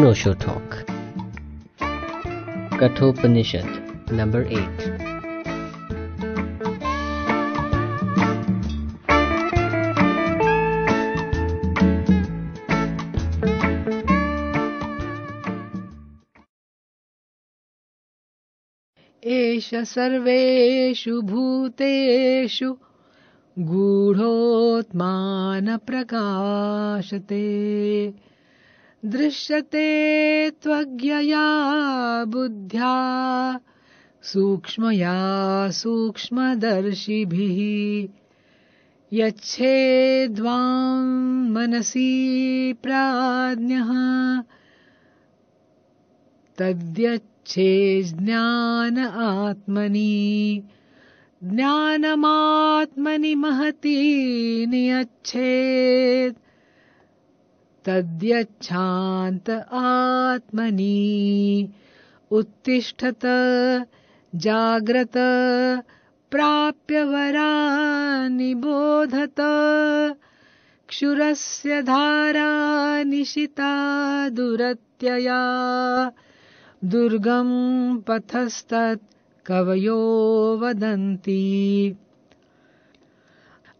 General talk Kathopanishad number eight एष सर्वेषु भूतेषु गूढ़ोत्मान प्रकाशते दृश्यते त्वज्ञया बुद्ध्या सूक्ष्मया सूक्ष्मदर्शिभिः यच्छेद्वां मनसि प्राज्ञः तद्यच्छेज्ज्ञान आत्मनि ज्ञानमात्मनि महति नियच्छेत् तद्यच्छान्त आत्मनि। उत्तिष्ठत जाग्रत प्राप्य वरा निबोधत। क्षुरस्य धारा निशिता दुरत्यया। दुर्गं पथस्तत् कवयो वदन्ति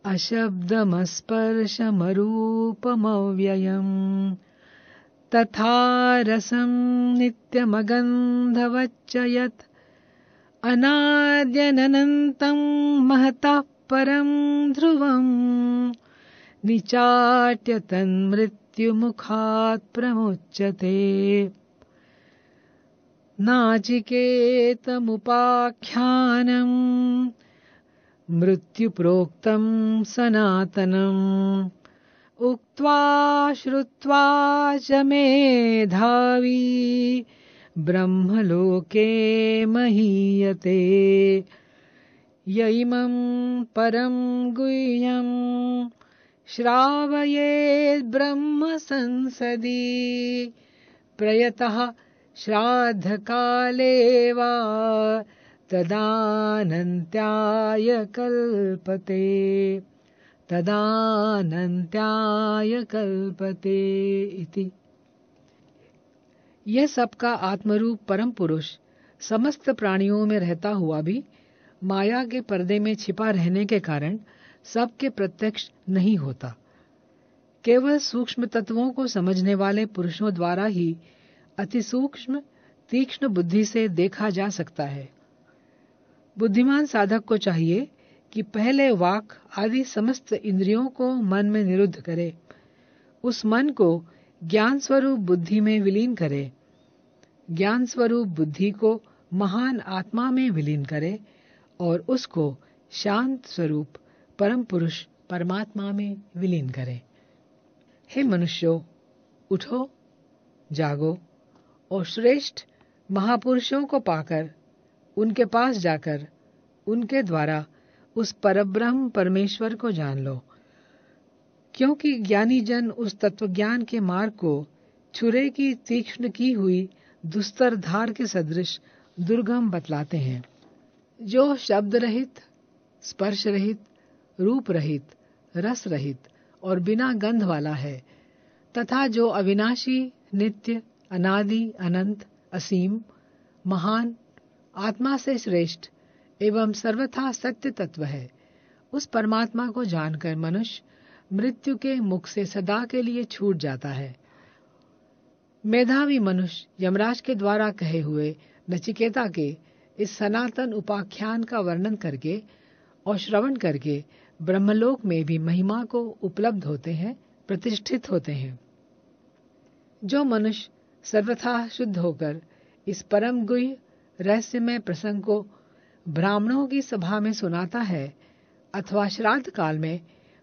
अशब्दमस्पर्शमरूपमव्ययम्। तथा रसं नित्यमगन्धवच्च यत् अनाद्यनन्तं महतः परं ध्रुवम्। निचाट्य तन्मृत्युमुखात् प्रमुच्यते। नाचिकेतमुपाख्यानम् मृत्युप्रोक्तं सनातनम् उक्त्वा श्रुत्वा च मेधावी। ब्रह्मलोके महीयते। य इमं परं गुह्यम् श्रावयेद्ब्रह्म संसदि प्रयतः श्राद्धकाले वा तदानन्त्याय कल्पते। तदानन्त्याय कल्पते इति। यह सबका आत्मरूप परम पुरुष, समस्त प्राणियों में रहता हुआ भी माया के पर्दे में छिपा रहने के कारण सबके प्रत्यक्ष नहीं होता। केवल सूक्ष्म तत्वों को समझने वाले पुरुषों द्वारा ही अति सूक्ष्म, तीक्ष्ण बुद्धि से देखा जा सकता है। बुद्धिमान साधक को चाहिए कि पहले वाक आदि समस्त इंद्रियों को मन में निरुद्ध करे। उस मन को ज्ञान स्वरूप बुद्धि में विलीन करे। ज्ञान स्वरूप बुद्धि को महान आत्मा में विलीन करे और उसको शांत स्वरूप परम पुरुष परमात्मा में विलीन करे। हे मनुष्यों, उठो, जागो और श्रेष्ठ महापुरुषों को पाकर उनके पास जाकर उनके द्वारा उस परब्रह्म परमेश्वर को जान लो। क्योंकि ज्ञानी जन उस तत्वज्ञान के मार्ग को छुरे की तीक्ष्ण की हुई दुस्तर धार के सदृश दुर्गम बतलाते हैं। जो शब्द रहित, स्पर्श रहित, रूप रहित, रस रहित और बिना गंध वाला है, तथा जो अविनाशी, नित्य, अनादि, अनंत, असीम, महान आत्मा से श्रेष्ठ एवं सर्वथा सत्य तत्व है। उस परमात्मा को जानकर मनुष्य मृत्यु के मुख से सदा के लिए छूट जाता है। मेधावी मनुष्य यमराज के द्वारा कहे हुए नचिकेता के इस सनातन उपाख्यान का वर्णन करके और श्रवण करके ब्रह्मलोक में भी महिमा को उपलब्ध होते हैं, प्रतिष्ठित होते हैं। जो मनुष्य सर्वथा शुद्ध होकर इस परम गुह्य रहस्यमय प्रसंग को ब्राह्मणों की सभा में सुनाता है अथवा श्राद्ध काल में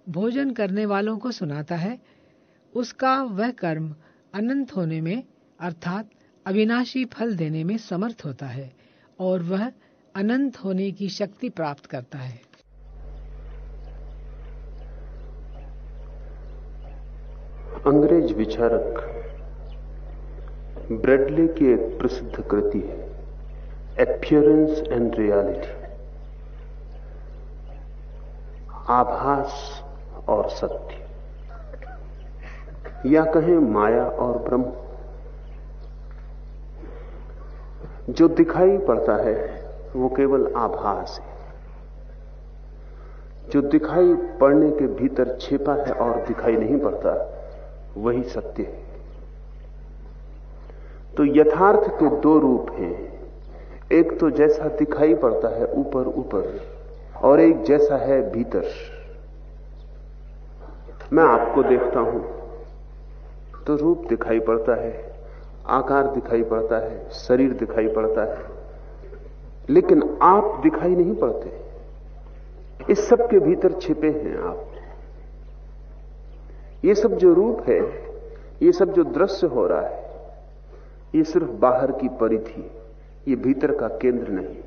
भोजन करने वालों को सुनाता है, उसका वह कर्म अनंत होने में, अर्थात अविनाशी फल देने में समर्थ होता है और वह अनंत होने की शक्ति प्राप्त करता है। अंग्रेज़ विचारक ब्रेडले की एक प्रसिद्ध कृति है। एपियरेंस एंड रियलिटी आभास और सत्य। या कहें माया और ब्रह्म। जो दिखाई पड़ता है, वो केवल आभास है। जो दिखाई पड़ने के भीतर छिपा है और दिखाई नहीं पड़ता, वही सत्य है। तो यथार्थ के दो रूप हैं। एक तो जैसा दिखाई पड़ता है ऊपर ऊपर, और एक जैसा है भीतर। मैं आपको देखता हूँ तो रूप दिखाई पड़ता है, आकार दिखाई पड़ता है, शरीर दिखाई पड़ता है, लेकिन आप दिखाई नहीं पड़ते। इस सब के भीतर छिपे हैं आप। ये सब जो रूप है, ये सब जो दृश्य हो रहा है, ये सिर्फ़ बाहर की परिधि। ये भीतर का केंद्र नहीं।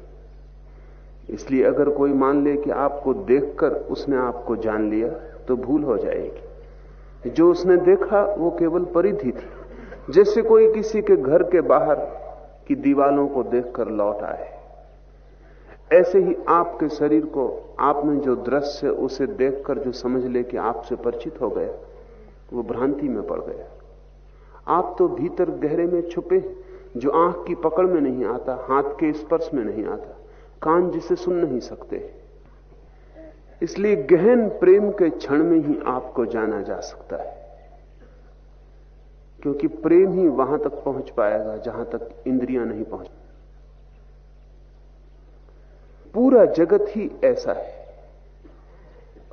इसलिए अगर कोई मान ले कि आपको देखकर उसने आपको जान लिया तो भूल हो जाएगी। जो उसने देखा, वो केवल परिधि थी। जैसे कोई किसी के घर के बाहर की दीवालों को देखकर लौट आए। ऐसे ही आपके शरीर को आपने जो दृश्य, उसे देखकर जो समझ ले कि आपसे परिचित हो गया, वो भ्रांति में पड़ गया। आप तो भीतर गहरे में छुपे जो आँख की पकड़ में नहीं आता, हाथ के स्पर्श में नहीं आता, कान जिसे सुन नहीं सकते। इसलिए गहन प्रेम के क्षण में ही आपको जाना जा सकता है। क्योंकि प्रेम ही वहाँ तक पहुँच पाएगा, जहाँ तक इंद्रियाँ नहीं पहुँच पूरा जगत ही ऐसा है।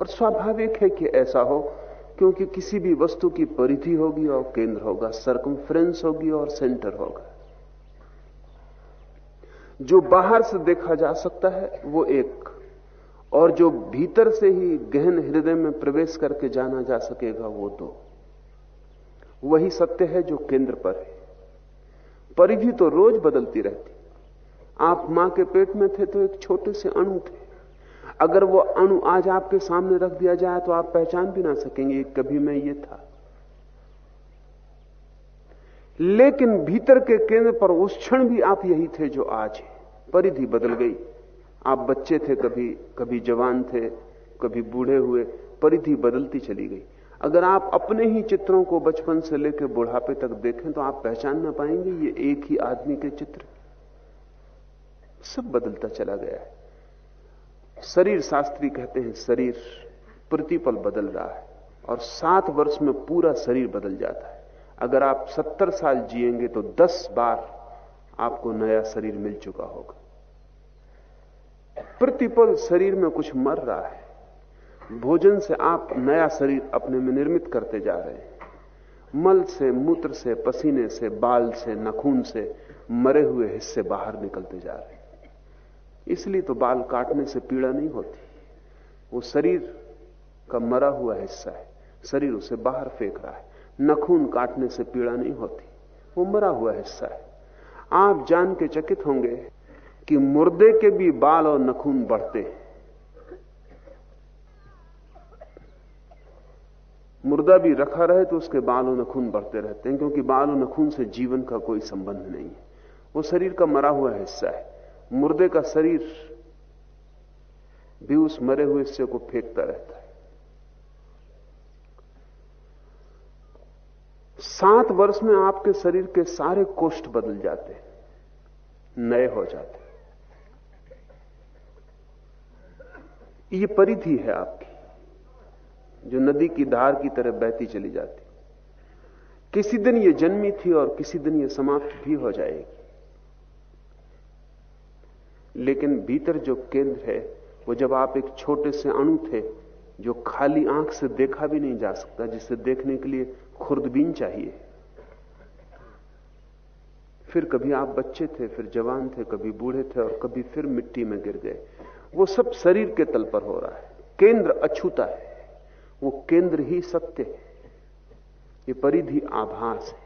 और स्वाभाविक है कि ऐसा हो, क्योंकि किसी भी वस्तु की परिधि होगी और केंद्र होगा सरकमफ्रेंस होगी और सेंटर होगा। जो बाहर से देखा जा सकता है, वो एक। और जो भीतर से ही गहन हृदय में प्रवेश करके जाना जा सकेगा, वो दो। वही सत्य है जो केंद्र पर है। परिधि तो रोज बदलती रहती। आप माँ के पेट में थे तो एक छोटे से अणु थे। अगर वो अणु आज आपके सामने रख दिया जाए तो आप पहचान भी ना सकेंगे कभी मैं ये था। लेकिन भीतर के केंद्र पर उस क्षण भी आप यही थे जो आज है। परिधि बदल गई। आप बच्चे थे, कभी कभी जवान थे, कभी बूढ़े हुए, परिधि बदलती चली गई। अगर आप अपने ही चित्रों को बचपन से लेकर बुढ़ापे तक देखें तो आप पहचान ना पाएँगे ये एक ही आदमी के चित्र। सब बदलता चला गया है। शरीर शास्त्री कहते हैं, शरीर प्रतिपल बदल रहा है और सात वर्ष में पूरा शरीर बदल जाता है। अगर आप सत्तर साल जिएँगे तो दस बार आपको नया शरीर मिल चुका होगा। प्रतिपल शरीर में कुछ मर रहा है। भोजन से आप नया शरीर अपने में निर्मित करते जा रहे हैं। मल से, मूत्र से, पसीने से, बाल से, नखून से मरे हुए हिस्से बाहर निकलते जा रहे हैं। इसलिए तो बाल काटने से पीड़ा नहीं होती। वो शरीर का मरा हुआ हिस्सा है। शरीर उसे बाहर फेंक रहा है। नखून काटने से पीड़ा नहीं होती। वो मरा हुआ हिस्सा है। आप जान के चकित होंगे कि मुर्दे के भी बाल और नखून बढ़ते हैं। मुर्दा भी रखा रहे तो उसके बाल और नखून बढ़ते रहते हैं, क्योंकि बाल और नखून से जीवन का कोई संबंध नहीं है। वो शरीर का मरा हुआ हिस्सा है। मुर्दे का शरीर भी उस मरे हुए हिस्से को फेंकता रहता है। सात वर्ष में आपके शरीर के सारे कोष्ठ बदल जाते, नए हो जाते। ये परिधि है आपकी, जो नदी की धार की तरह बहती चली जाती। किसी दिन ये जन्मी थी और किसी दिन ये समाप्त भी हो जाएगी। लेकिन भीतर जो केंद्र है, वो जब आप एक छोटे से अणु थे, जो खाली आँख से देखा भी नहीं जा सकता, जिसे देखने के लिए खुर्दबीन चाहिए। फिर कभी आप बच्चे थे, फिर जवान थे, कभी बूढ़े थे और कभी फिर मिट्टी में गिर गए। वो सब शरीर के तल पर हो रहा है। केंद्र अछूता है। वो केंद्र ही सत्य है। ये परिधि आभास है।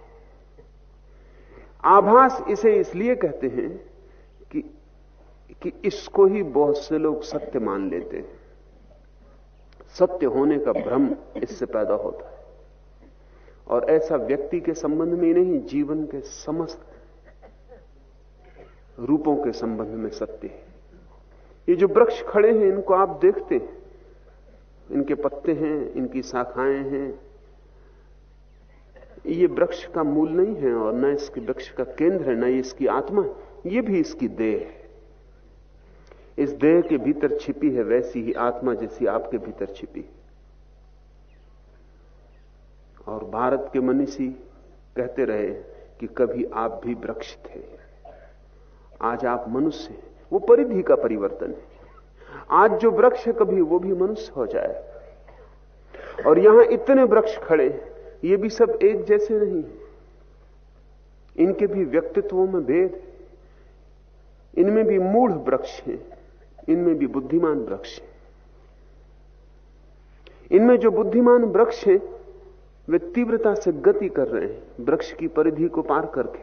आभास इसे इसलिए कहते हैं कि कि इसको ही बहुत से लोग सत्य मान लेते हैं। सत्य होने का भ्रम इससे पैदा होता है। और ऐसा व्यक्ति के संबंध में ही नहीं, जीवन के समस्त रूपों के संबंध में सत्य है। ये जो वृक्ष खड़े हैं, इनको आप देखते हैं। इनके पत्ते हैं, इनकी शाखाएँ हैं। ये वृक्ष का मूल नहीं है और न इसके वृक्ष का केंद्र है, न इसकी आत्मा ये भी इसकी देह है। इस देह के भीतर छिपी है, वैसी ही आत्मा जैसी आपके भीतर छिपी और भारत के मनीषी कहते रहे कि कभी आप भी वृक्ष थे। आज आप मनुष्य हैं, वो परिधि का परिवर्तन है। आज जो वृक्ष है कभी वो भी मनुष्य हो जाए। और यहाँ इतने वृक्ष खड़े ये भी सब एक जैसे नहीं है। इनके भी व्यक्तित्वों में भेद इनमें भी मूढ़ वृक्ष हैं, इनमें भी बुद्धिमान वृक्ष हैं। इनमें जो बुद्धिमान वृक्ष हैं वे तीव्रता से गति कर रहे हैं। वृक्ष की परिधि को पार करके,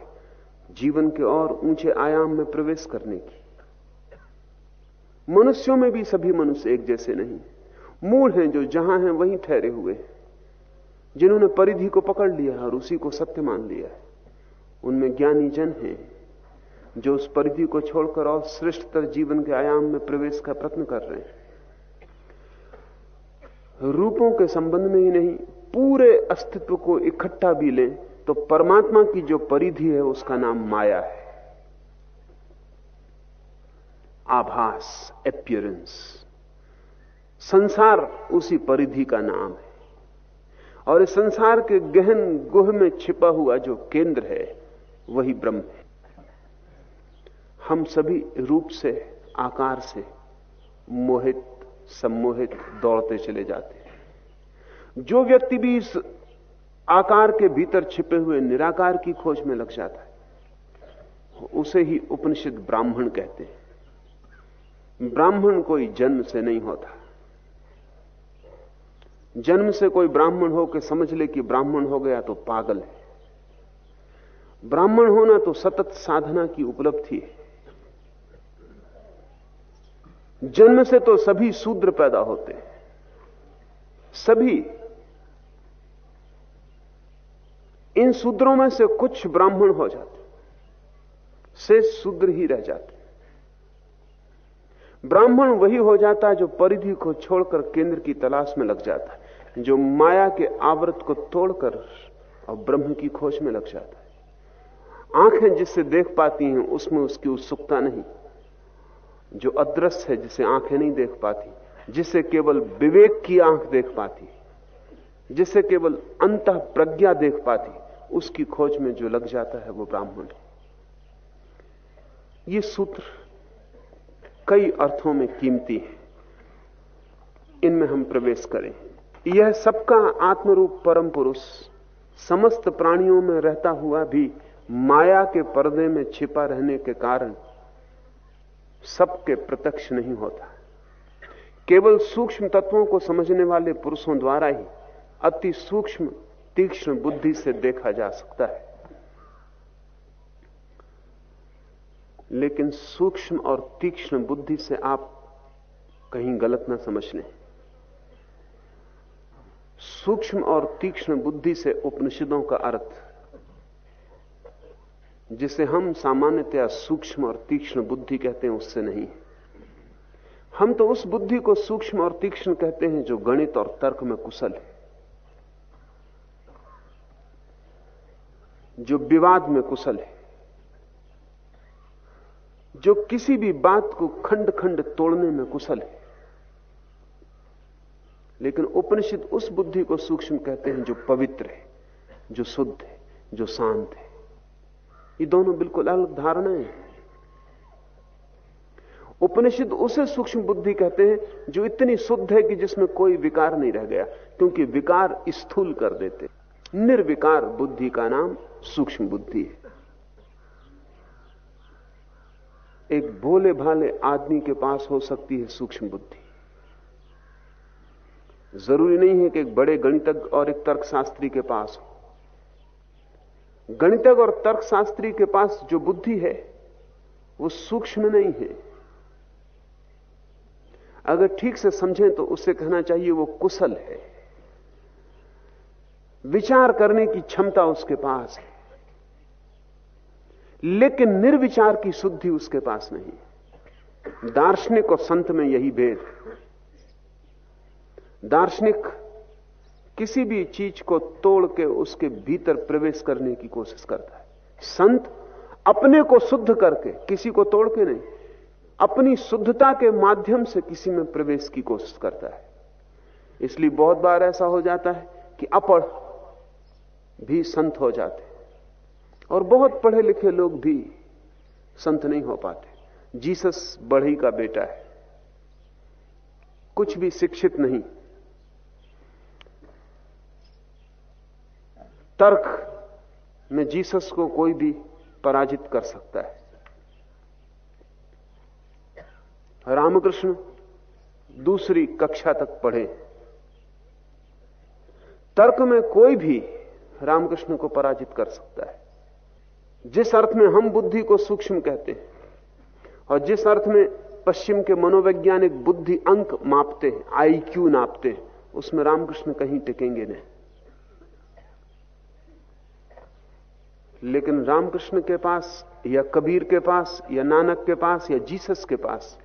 जीवन के और ऊँचे आयाम में प्रवेश करने की। मनुष्यों में भी सभी मनुष्य एक जैसे नहीं। मूल हैं जो जहाँ हैं, वहीं ठहरे हुए हैं। जिन्होंने परिधि को पकड़ लिया और उसी को सत्य मान लिया है। उनमें ज्ञानी जन हैं, जो उस परिधि को छोड़कर और श्रेष्ठतर जीवन के आयाम में प्रवेश का प्रयत्न कर रहे हैं। रूपों के संबंध में ही नहीं पूरे अस्तित्व को इकट्ठा भी लें तो परमात्मा की जो परिधि है, उसका नाम माया है। आभास एपियरेंस संसार उसी परिधि का नाम है। और इस संसार के गहन गुह में छिपा हुआ जो केंद्र है, वही ब्रह्म है। हम सभी रूप से, आकार से, मोहित, सम्मोहित, दौड़ते चले जाते जो व्यक्ति भी इस आकार के भीतर छिपे हुए निराकार की खोज में लग जाता है, उसे ही उपनिषद ब्राह्मण कहते हैं। ब्राह्मण कोई जन्म से नहीं होता। जन्म से कोई ब्राह्मण हो के समझ ले कि ब्राह्मण हो गया तो पागल है। ब्राह्मण होना तो सतत साधना की उपलब्धि है। जन्म से तो सभी शूद्र पैदा होते हैं। सभी इन शूद्रों में से कुछ ब्राह्मण हो जाते से शूद्र ही रह जाते ब्राह्मण वही हो जाता है जो परिधि को छोड़कर केंद्र की तलाश में लग जाता है, जो माया के आवृत को तोड़कर और ब्रह्म की खोज में लग जाता है। आँखें जिससे देख पाती हैं, उसमें उसकी उत्सुकता नहीं। जो अदृश्य है, जिसे आँखें नहीं देख पाती, जिसे केवल विवेक की आँख देख पाती, जिसे केवल अंत प्रज्ञा देख पाती उसकी खोज में जो लग जाता है वो ब्राह्मण है। ये सूत्र कई अर्थों में कीमती है। इनमें हम प्रवेश करें। यह सबका आत्मरूप परम पुरुष, समस्त प्राणियों में रहता हुआ भी माया के पर्दे में छिपा रहने के कारण सबके प्रत्यक्ष नहीं होता। केवल सूक्ष्म तत्वों को समझने वाले पुरुषों द्वारा ही अति सूक्ष्म तीक्ष्ण बुद्धि से देखा जा सकता है। लेकिन सूक्ष्म और तीक्ष्ण बुद्धि से आप कहीं गलत ना समझ लें। सूक्ष्म और तीक्ष्ण बुद्धि से उपनिषदों का अर्थ, जिसे हम सामान्यतया सूक्ष्म और तीक्ष्ण बुद्धि कहते हैं, उससे नहीं हम तो उस बुद्धि को सूक्ष्म और तीक्ष्ण कहते हैं जो गणित और तर्क में कुशल है। जो विवाद में कुशल है, जो किसी भी बात को खंड खंड तोड़ने में कुशल है, लेकिन उपनिषद उस बुद्धि को सूक्ष्म कहते हैं जो पवित्र है, जो शुद्ध है, जो शांत है। ये दोनों बिल्कुल अलग धारणाएँ हैं। उपनिषद उसे सूक्ष्म बुद्धि कहते हैं जो इतनी शुद्ध है कि जिसमें कोई विकार नहीं रह गया, क्योंकि विकार स्थूल कर देते निर्विकार बुद्धि का नाम सूक्ष्म बुद्धि है। एक भोले भाले आदमी के पास हो सकती है सूक्ष्म बुद्धि। ज़रूरी नहीं है कि एक बड़े गणितज्ञ और एक तर्कशास्त्री के पास हो। गणितज्ञ और तर्कशास्त्री के पास जो बुद्धि है, वो सूक्ष्म नहीं है। अगर ठीक से समझें तो उससे कहना चाहिए वो कुशल है। विचार करने की क्षमता उसके पास है। लेकिन निर्विचार की शुद्धि उसके पास नहीं दार्शनिक और संत में यही भेद दार्शनिक किसी भी चीज़ को तोड़ के उसके भीतर प्रवेश करने की कोशिश करता है। संत अपने को शुद्ध करके, किसी को तोड़ के नहीं, अपनी शुद्धता के माध्यम से किसी में प्रवेश की कोशिश करता है। इसलिए बहुत बार ऐसा हो जाता है कि अपढ़ भी संत हो जाते और बहुत पढ़े लिखे लोग भी संत नहीं हो पाते। जीसस बढ़ी का बेटा है। कुछ भी शिक्षित नहीं। तर्क में जीसस को कोई भी पराजित कर सकता है। रामकृष्ण दूसरी कक्षा तक पढ़े। तर्क में कोई भी रामकृष्ण को पराजित कर सकता है। जिस अर्थ में हम बुद्धि को सूक्ष्म कहते हैं और जिस अर्थ में पश्चिम के मनोवैज्ञानिक बुद्धि अंक मापते हैं आई क्यू नापते हैं, उसमें रामकृष्ण कहीं टिकेंगे नहीं। लेकिन रामकृष्ण के पास, या कबीर के पास, या नानक के पास, या जीसस के पास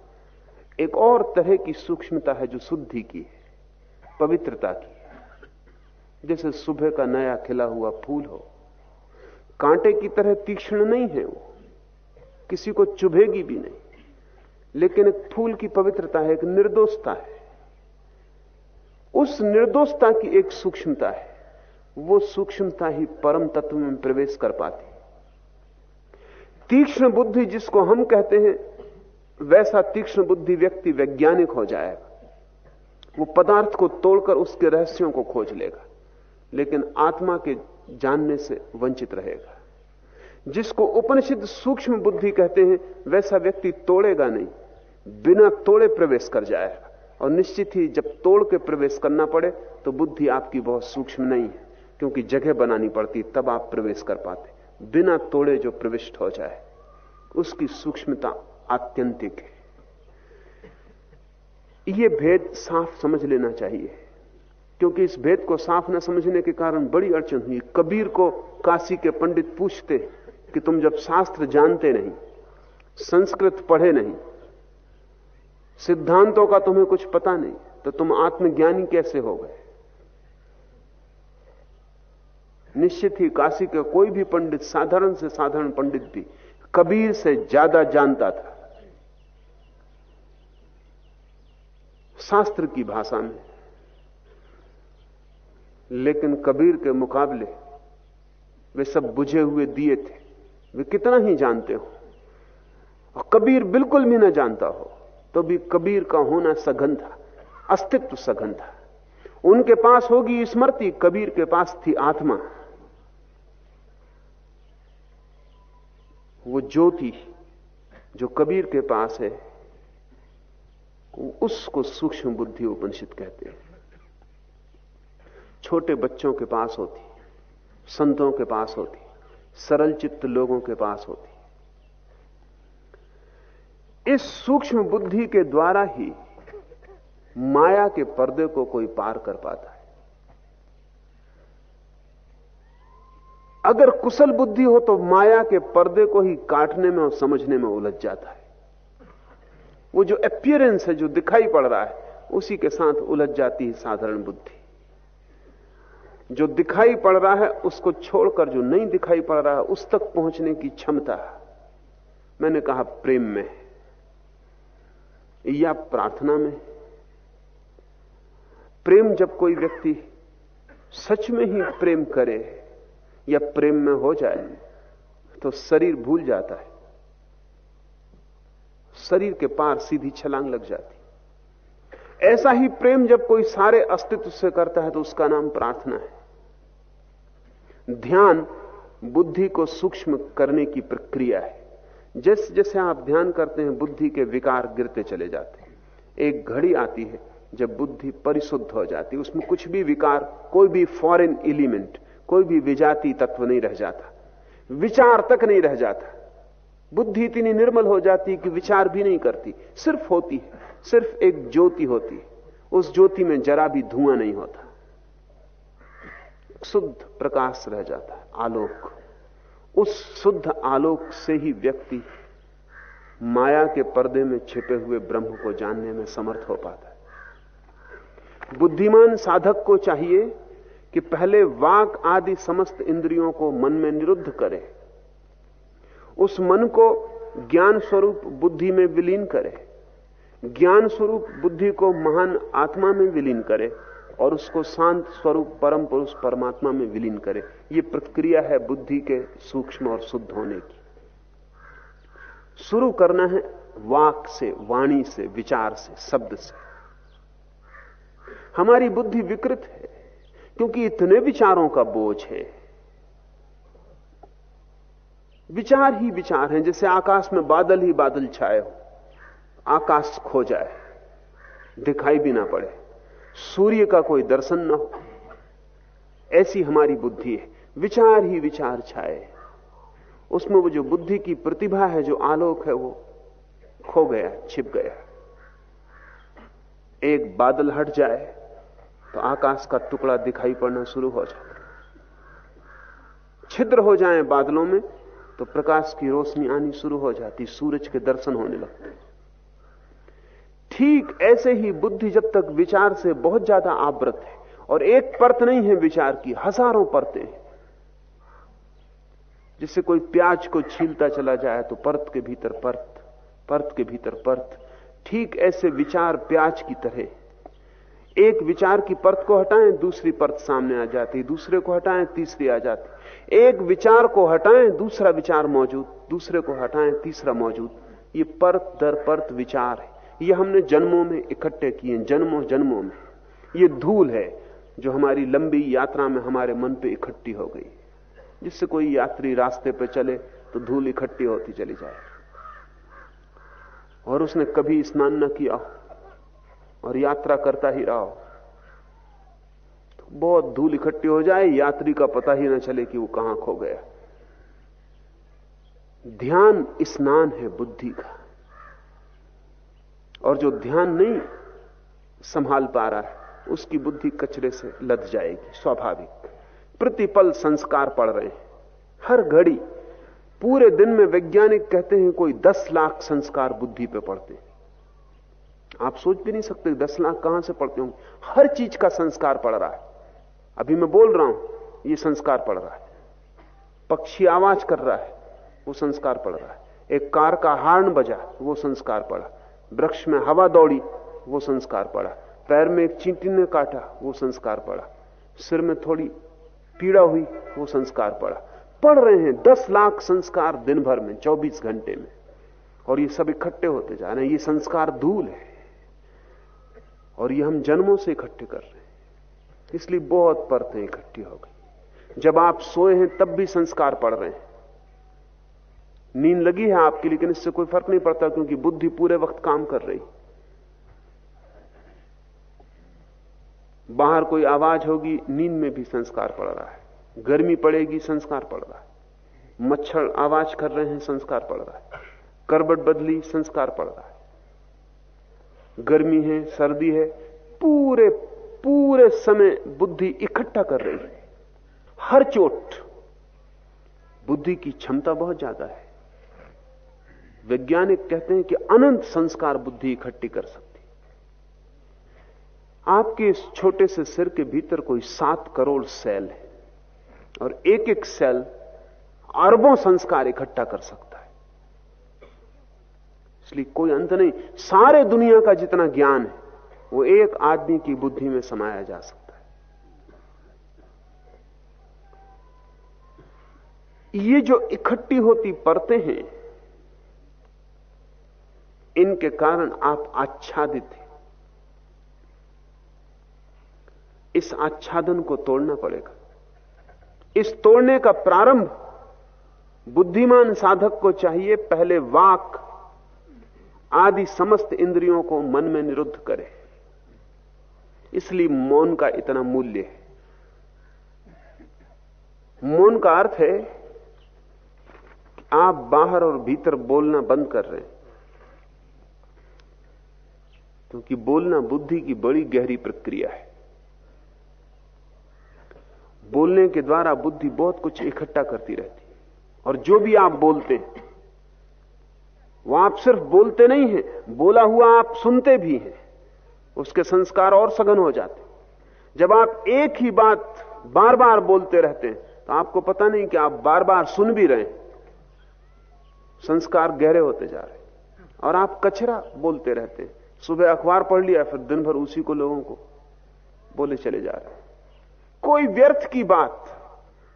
एक और तरह की सूक्ष्मता है जो शुद्धि की है, पवित्रता की। जैसे सुबह का नया खिला हुआ फूल हो। कांटे की तरह तीक्ष्ण नहीं है वो। किसी को चुभेगी भी नहीं। लेकिन एक फूल की पवित्रता है, एक निर्दोषता है। उस निर्दोषता की एक सूक्ष्मता है। वो सूक्ष्मता ही परम तत्व में प्रवेश कर पाती तीक्ष्ण बुद्धि जिसको हम कहते हैं, वैसा तीक्ष्ण बुद्धि व्यक्ति वैज्ञानिक हो जाएगा। वो पदार्थ को तोड़कर उसके रहस्यों को खोज लेगा। लेकिन आत्मा के जानने से वंचित रहेगा। जिसको उपनिषद सूक्ष्म बुद्धि कहते हैं, वैसा व्यक्ति तोड़ेगा नहीं। बिना तोड़े प्रवेश कर जाएगा। और निश्चित ही जब तोड़ के प्रवेश करना पड़े तो बुद्धि आपकी बहुत सूक्ष्म नहीं है, क्योंकि जगह बनानी पड़ती, तब आप प्रवेश कर पाते। बिना तोड़े जो प्रविष्ट हो जाए, उसकी सूक्ष्मता आत्यंतिक है। यह भेद साफ़ समझ लेना चाहिए। क्योंकि इस भेद को साफ़ न समझने के कारण बड़ी अड़चन हुई। कबीर को काशी के पंडित पूछते कि तुम जब शास्त्र जानते नहीं, संस्कृत पढ़े नहीं, सिद्धांतों का तुम्हें कुछ पता नहीं तो तुम आत्मज्ञानी कैसे हो गए? निश्चित ही काशी के कोई भी पंडित, साधारण से साधारण पंडित भी कबीर से ज़्यादा जानता था। शास्त्र की भाषा में लेकिन कबीर के मुकाबले वे सब बुझे हुए दिए थे। वे कितना ही जानते हो। और कबीर बिल्कुल भी ना जानता हो तो भी कबीर का होना सघन था, अस्तित्व सघन था। उनके पास होगी स्मृति, कबीर के पास थी आत्मा। वो ज्योति जो कबीर के पास है, उसको सूक्ष्म बुद्धि उपनिषद कहते हैं। छोटे बच्चों के पास होती संतों के पास होती सरल चित्त लोगों के पास होती इस सूक्ष्म बुद्धि के द्वारा ही माया के पर्दे को कोई पार कर पाता है। अगर कुशल बुद्धि हो तो माया के पर्दे को ही काटने में और समझने में उलझ जाता है। वो जो अपियरेंस है, जो दिखाई पड़ रहा है, उसी के साथ उलझ जाती है साधारण बुद्धि। जो दिखाई पड़ रहा है, उसको छोड़कर जो नहीं दिखाई पड़ रहा है, उस तक पहुँचने की क्षमता मैंने कहा, प्रेम में या प्रार्थना में? प्रेम जब कोई व्यक्ति सच में ही प्रेम करे या प्रेम में हो जाए तो शरीर भूल जाता है। शरीर के पार सीधी छलांग लग जाती। ऐसा ही प्रेम जब कोई सारे अस्तित्व से करता है तो उसका नाम प्रार्थना है। ध्यान बुद्धि को सूक्ष्म करने की प्रक्रिया है। जैसे जैसे आप ध्यान करते हैं, बुद्धि के विकार गिरते चले जाते हैं। एक घड़ी आती है, जब बुद्धि परिशुद्ध हो जाती है, उसमें कुछ भी विकार, कोई भी फॉरेन एलिमेंट कोई भी विजाती तत्व नहीं रह जाता। विचार तक नहीं रह जाता। बुद्धि इतनी निर्मल हो जाती कि विचार भी नहीं करती। सिर्फ़ होती है, सिर्फ़ एक ज्योति होती है। उस ज्योति में जरा भी धुआँ नहीं होता। शुद्ध प्रकाश रह जाता है, आलोक। उस शुद्ध आलोक से ही व्यक्ति माया के पर्दे में छिपे हुए ब्रह्म को जानने में समर्थ हो पाता है। बुद्धिमान साधक को चाहिए कि पहले वाक आदि समस्त इंद्रियों को मन में निरुद्ध करे। उस मन को ज्ञान स्वरूप बुद्धि में विलीन करे। ज्ञान स्वरूप बुद्धि को महान आत्मा में विलीन करे। और उसको शांत स्वरूप परम पुरुष परमात्मा में विलीन करे। ये प्रक्रिया है बुद्धि के सूक्ष्म और शुद्ध होने की। शुरू करना है वाक से, वाणी से, विचार से, शब्द से। हमारी बुद्धि विकृत है, क्योंकि इतने विचारों का बोझ है। विचार ही विचार हैं, जैसे आकाश में बादल ही बादल छाए हो, आकाश खो जाए, दिखाई भी ना पड़े। सूर्य का कोई दर्शन न हो। ऐसी हमारी बुद्धि है। विचार ही विचार छाए। उसमें वो जो बुद्धि की प्रतिभा है, जो आलोक है, वो खो गया, छिप गया। एक बादल हट जाए तो आकाश का टुकड़ा दिखाई पड़ना शुरू हो जाता छिद्र हो जाए बादलों में तो प्रकाश की रोशनी आनी शुरू हो जाती, सूरज के दर्शन होने लगते ठीक ऐसे ही बुद्धि जब तक विचार से बहुत ज़्यादा आवृत है और एक परत नहीं है विचार की, हज़ारों परतें हैं। जिससे कोई प्याज को छीलता चला जाए तो परत के भीतर परत परत के भीतर परत। ठीक ऐसे विचार प्याज की तरह एक विचार की परत को हटाएँ, दूसरी परत सामने आ जाती, दूसरे को हटाएँ, तीसरी आ जाती। एक विचार को हटाएँ, दूसरा विचार मौजूद, दूसरे को हटाएँ, तीसरा मौजूद। ये परत दर परत विचार है। ये हमने जन्मों में इकट्ठे किए, जन्मों जन्मों में। ये धूल है जो हमारी लंबी यात्रा में हमारे मन पे इकट्ठी हो गई। जिससे कोई यात्री रास्ते पे चले तो धूल इकट्ठी होती चली जाए। और उसने कभी स्नान न किया और यात्रा करता ही रहा तो बहुत धूल इकट्ठी हो जाए, यात्री का पता ही ना चले कि वो कहाँ खो गया। ध्यान स्नान है बुद्धि का। और जो ध्यान नहीं संभाल पा रहा है, उसकी बुद्धि कचरे से लद जाएगी, स्वाभाविक। प्रतिपल संस्कार पड़ रहे हैं। हर घड़ी, पूरे दिन में वैज्ञानिक कहते हैं कोई दस लाख संस्कार बुद्धि पे पड़ते हैं। आप सोच भी नहीं सकते दस लाख कहाँ से पड़ते होंगे। हर चीज़ का संस्कार पड़ रहा है। अभी मैं बोल रहा हूँ, ये संस्कार पड़ रहा है। पक्षी आवाज़ कर रहा है, वो संस्कार पड़ रहा है। एक कार का हार्न बजा, वो संस्कार पड़ा। वृक्ष में हवा दौड़ी, वो संस्कार पड़ा। पैर में एक चींटी ने काटा, वो संस्कार पड़ा। सिर में थोड़ी पीड़ा हुई, वो संस्कार पड़ा। पढ़ रहे हैं, दस लाख संस्कार दिन भर में, चौबीस घंटे में। और ये सब इकट्ठे होते जा रहे हैं, ये संस्कार धूल है। और ये हम जन्मों से इकट्ठे कर रहे हैं। इसलिए बहुत परतें इकट्ठी हो गई। जब आप सोए हैं, तब भी संस्कार पड़ रहे हैं। नींद लगी है आपकी, लेकिन इससे कोई फ़र्क नहीं पड़ता क्योंकि बुद्धि पूरे वक्त काम कर रही। बाहर कोई आवाज़ होगी, नींद में भी संस्कार पड़ रहा है। गर्मी पड़ेगी, संस्कार पड़ रहा है। मच्छर आवाज़ कर रहे हैं, संस्कार पड़ रहा है। करबट बदली, संस्कार पड़ रहा है। गर्मी है, सर्दी है, पूरे पूरे समय बुद्धि इकट्ठा कर रही है। हर चोट, बुद्धि की क्षमता बहुत ज़्यादा है। वैज्ञानिक कहते हैं कि अनंत संस्कार बुद्धि इकट्ठी कर सकती आपके इस छोटे से सिर के भीतर कोई सात करोड़ सेल है और एक एक सेल अरबों संस्कार इकट्ठा कर सकता है। इसलिए कोई अंत नहीं, सारे दुनिया का जितना ज्ञान है, वो एक आदमी की बुद्धि में समाया जा सकता है। ये जो इकट्ठी होती परतें हैं इनके कारण आप आच्छादित हैं। इस आच्छादन को तोड़ना पड़ेगा। इस तोड़ने का प्रारंभ बुद्धिमान साधक को चाहिए, पहले वाक आदि समस्त इंद्रियों को मन में निरुद्ध करे। इसलिए मौन का इतना मूल्य है। मौन का अर्थ है कि आप बाहर और भीतर बोलना बंद कर रहे हैं। क्योंकि बोलना बुद्धि की बड़ी गहरी प्रक्रिया है। बोलने के द्वारा बुद्धि बहुत कुछ इकट्ठा करती रहती है। और जो भी आप बोलते हैं, वो आप सिर्फ़ बोलते नहीं हैं, बोला हुआ आप सुनते भी हैं। उसके संस्कार और सघन हो जाते जब आप एक ही बात बार बार बोलते रहते हैं तो आपको पता नहीं कि आप बार बार सुन भी रहे हैं। संस्कार गहरे होते जा रहे और आप कचरा बोलते रहते हैं। सुबह अखबार पढ़ लिया, फिर दिन भर उसी को लोगों को बोले चले जा रहे कोई व्यर्थ की बात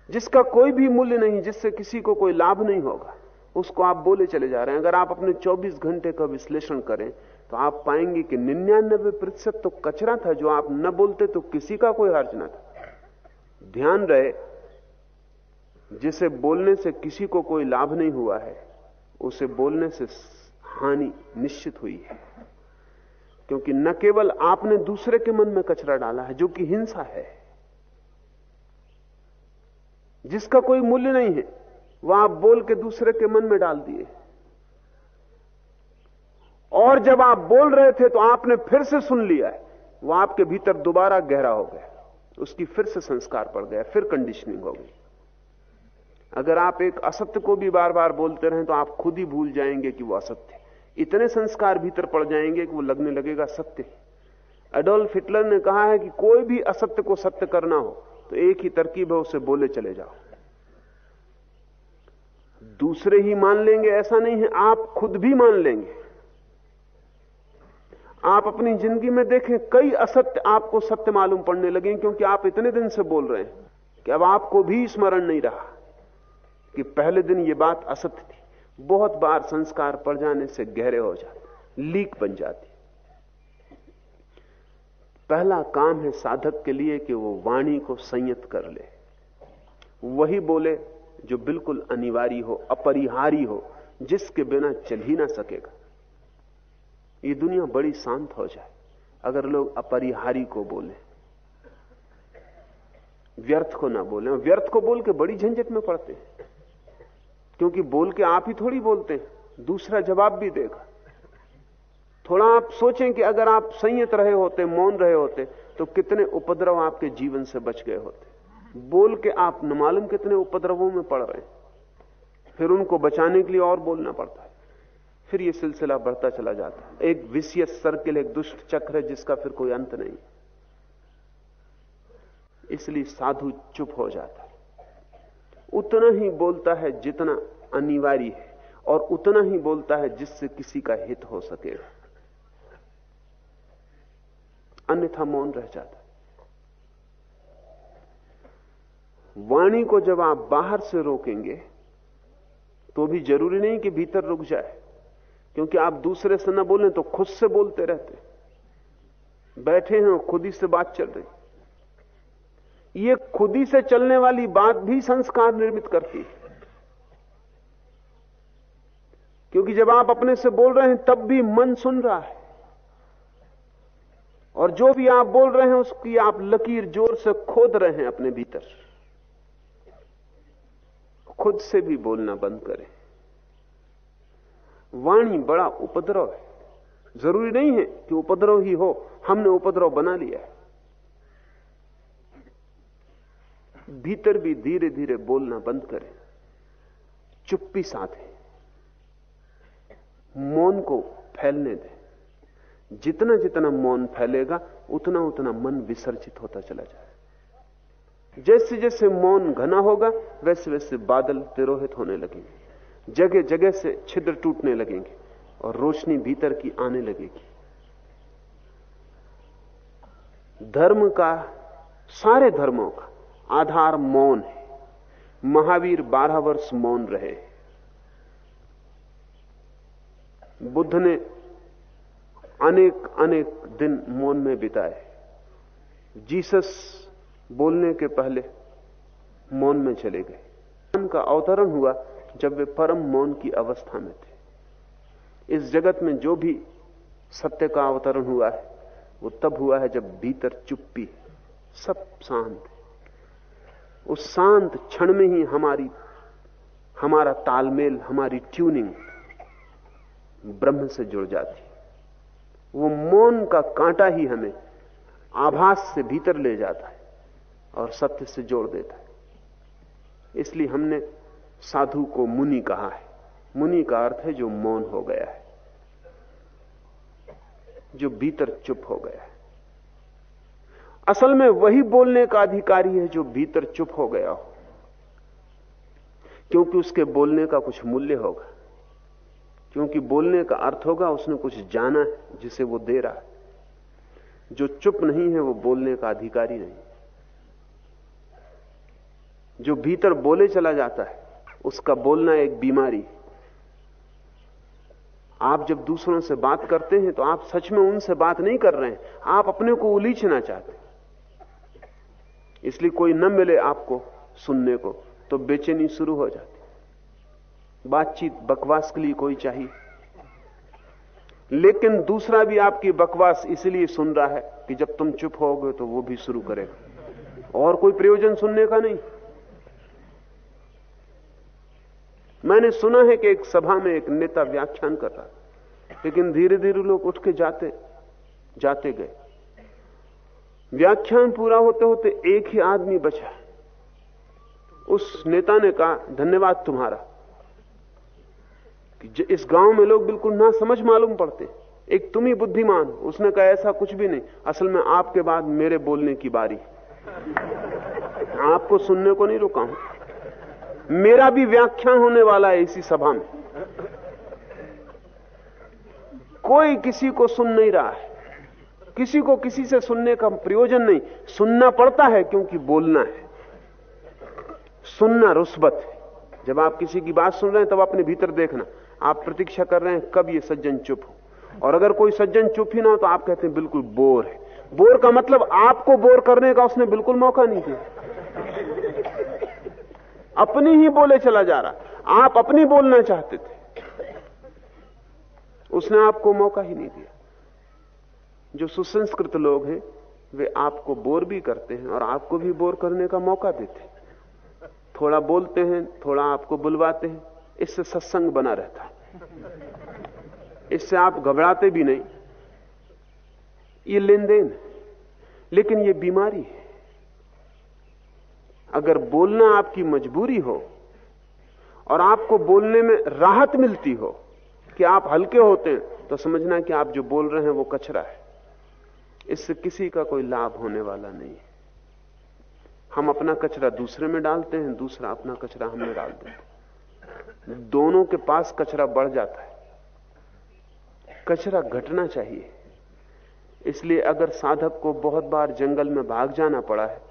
जिसका कोई भी मूल्य नहीं, जिससे किसी को कोई लाभ नहीं होगा, उसको आप बोले चले जा रहे हैं। अगर आप अपने 24 घंटे का विश्लेषण करें तो आप पाएँगे कि निन्यानबे प्रतिशत तो कचरा था जो आप न बोलते तो किसी का कोई हर्ज ना था। ध्यान रहे, जिसे बोलने से किसी को कोई लाभ नहीं हुआ है, उसे बोलने से हानि निश्चित हुई है। क्योंकि न केवल आपने दूसरे के मन में कचरा डाला है, जो कि हिंसा है, जिसका कोई मूल्य नहीं है वह आप बोल के दूसरे के मन में डाल दिए। और जब आप बोल रहे थे तो आपने फिर से सुन लिया है वह आपके भीतर दोबारा गहरा हो गया, उसकी फिर से संस्कार पड़ गया, फिर कंडीशनिंग हो गई अगर आप एक असत्य को भी बार बार बोलते रहें तो आप खुद ही भूल जाएँगे कि वो असत्य इतने संस्कार भीतर पड़ जाएँगे कि वो लगने लगेगा सत्य। एडोल्फ हिटलर ने कहा है कि कोई भी असत्य को सत्य करना हो तो एक ही तरकीब है, उसे बोले चले जाओ। दूसरे ही मान लेंगे, ऐसा नहीं है, आप खुद भी मान लेंगे। आप अपनी ज़िंदगी में देखें, कई असत्य आपको सत्य मालूम पड़ने लगे, क्योंकि आप इतने दिन से बोल रहे हैं कि अब आपको भी स्मरण नहीं रहा कि पहले दिन यह बात असत्य थी। बहुत बार संस्कार पड़ जाने से गहरे हो जाते लीक बन जाती पहला काम है साधक के लिए कि वो वाणी को संयत कर ले। वही बोले जो बिल्कुल अनिवार्य हो अपरिहारी हो, जिसके बिना चल ही ना सकेगा। ये दुनिया बड़ी शांत हो जाए, अगर लोग अपरिहारी को बोले। व्यर्थ को ना बोले व्यर्थ को बोल के बड़ी झंझट में पड़ते हैं। क्योंकि बोल के आप ही थोड़ी बोलते हैं। दूसरा जवाब भी देगा। थोड़ा आप सोचें कि अगर आप संयत रहे होते, मौन रहे होते तो कितने उपद्रव आपके जीवन से बच गए होते। बोल के आप न मालूम कितने उपद्रवों में पड़ रहे हैं। फिर उनको बचाने के लिए और बोलना पड़ता है। फिर यह सिलसिला बढ़ता चला जाता है। एक विशियस सर्किल एक दुष्ट चक्र है, जिसका फिर कोई अंत नहीं। इसलिए साधु चुप हो जाता है। उतना ही बोलता है जितना अनिवार्य है और उतना ही बोलता है जिससे किसी का हित हो सके। अन्यथा मौन रह जाता वाणी को जब आप बाहर से रोकेंगे तो भी ज़रूरी नहीं कि भीतर रुक जाए, क्योंकि आप दूसरे से न बोलें तो खुद से बोलते रहते। बैठे हैं और खुद ही से बात चल रही। ये खुद ही से चलने वाली बात भी संस्कार निर्मित करती है। क्योंकि जब आप अपने से बोल रहे हैं, तब भी मन सुन रहा है। और जो भी आप बोल रहे हैं, उसकी आप लकीर ज़ोर से खोद रहे हैं अपने भीतर। खुद से भी बोलना बंद करें। वाणी बड़ा उपद्रव है। ज़रूरी नहीं है कि उपद्रव ही हो। हमने उपद्रव बना लिया है। भीतर भी धीरे धीरे बोलना बंद करें। चुप्पी साधे मौन को फैलने दें। जितना जितना मौन फैलेगा उतना उतना मन विसर्जित होता चला जाए। जैसे जैसे मौन घना होगा वैसे वैसे बादल तिरोहित होने लगेंगे। जगह जगह से छिद्र टूटने लगेंगे और रोशनी भीतर की आने लगेगी। धर्म का, सारे धर्मों का आधार मौन है। महावीर बारह वर्ष मौन रहे। बुद्ध ने अनेक अनेक दिन मौन में बिताए। जीसस बोलने के पहले मौन में चले गए। उनका अवतरण हुआ जब वे परम मौन की अवस्था में थे। इस जगत में जो भी सत्य का अवतरण हुआ है, वो तब हुआ है जब भीतर चुप्पी सब शांत है। उस शांत क्षण में ही हमारी, हमारा तालमेल, हमारी ट्यूनिंग ब्रह्म से जुड़ जाती। वो मौन का कांटा ही हमें आभास से भीतर ले जाता है और सत्य से जोड़ देता है। इसलिए हमने साधु को मुनि कहा है। मुनि का अर्थ है जो मौन हो गया है, जो भीतर चुप हो गया है। असल में वही बोलने का अधिकारी है जो भीतर चुप हो गया हो। क्योंकि उसके बोलने का कुछ मूल्य होगा। क्योंकि बोलने का अर्थ होगा, उसने कुछ जाना है, जिसे वो दे रहा है। जो चुप नहीं है, वो बोलने का अधिकारी नहीं जो भीतर बोले चला जाता है, उसका बोलना एक बीमारी आप जब दूसरों से बात करते हैं तो आप सच में उनसे बात नहीं कर रहे हैं। आप अपने को उलीचना चाहते हैं। इसलिए कोई न मिले आपको सुनने को तो बेचैनी शुरू हो जाती। बातचीत बकवास के लिए कोई चाहिए। लेकिन दूसरा भी आपकी बकवास इसलिए सुन रहा है कि जब तुम चुप होगे तो वो भी शुरू करेगा। और कोई प्रयोजन सुनने का नहीं। मैंने सुना है कि एक सभा में एक नेता व्याख्यान कर रहा लेकिन धीरे धीरे लोग उठ के जाते जाते गए। व्याख्यान पूरा होते होते एक ही आदमी बचा। उस नेता ने कहा, धन्यवाद तुम्हारा। कि इस गाँव में लोग बिल्कुल ना समझ मालूम पड़ते। एक तुम ही बुद्धिमान, उसने कहा, ऐसा कुछ भी नहीं। असल में आपके बाद मेरे बोलने की बारी आपको सुनने को नहीं रुका हूँ। मेरा भी व्याख्यान होने वाला है इसी सभा में। कोई किसी को सुन नहीं रहा है। किसी को किसी से सुनने का प्रयोजन नहीं। सुनना पड़ता है क्योंकि बोलना है। सुनना रुस्बत है। जब आप किसी की बात सुन रहे हैं, तब अपने भीतर देखना। आप प्रतीक्षा कर रहे हैं, कब ये सज्जन चुप हो। और अगर कोई सज्जन चुप ही ना हो तो आप कहते हैं, बिल्कुल बोर है। बोर का मतलब आपको बोर करने का उसने बिल्कुल मौका नहीं दिया। अपनी ही बोले चला जा रहा। आप अपनी बोलना चाहते थे। उसने आपको मौका ही नहीं दिया। जो सुसंस्कृत लोग हैं, वे आपको बोर भी करते हैं और आपको भी बोर करने का मौका देते हैं। थोड़ा बोलते हैं, थोड़ा आपको बुलवाते हैं। इससे सत्संग बना रहता है। इससे आप घबराते भी नहीं। ये लेन देन लेकिन ये बीमारी है। अगर बोलना आपकी मजबूरी हो और आपको बोलने में राहत मिलती हो कि आप हल्के होते हैं तो समझना कि आप जो बोल रहे हैं वो कचरा है। इससे किसी का कोई लाभ होने वाला नहीं। है हम अपना कचरा दूसरे में डालते हैं, दूसरा अपना कचरा हमें डाल देते हैं। दोनों के पास कचरा बढ़ जाता है। कचरा घटना चाहिए। इसलिए अगर साधक को बहुत बार जंगल में भाग जाना पड़ा है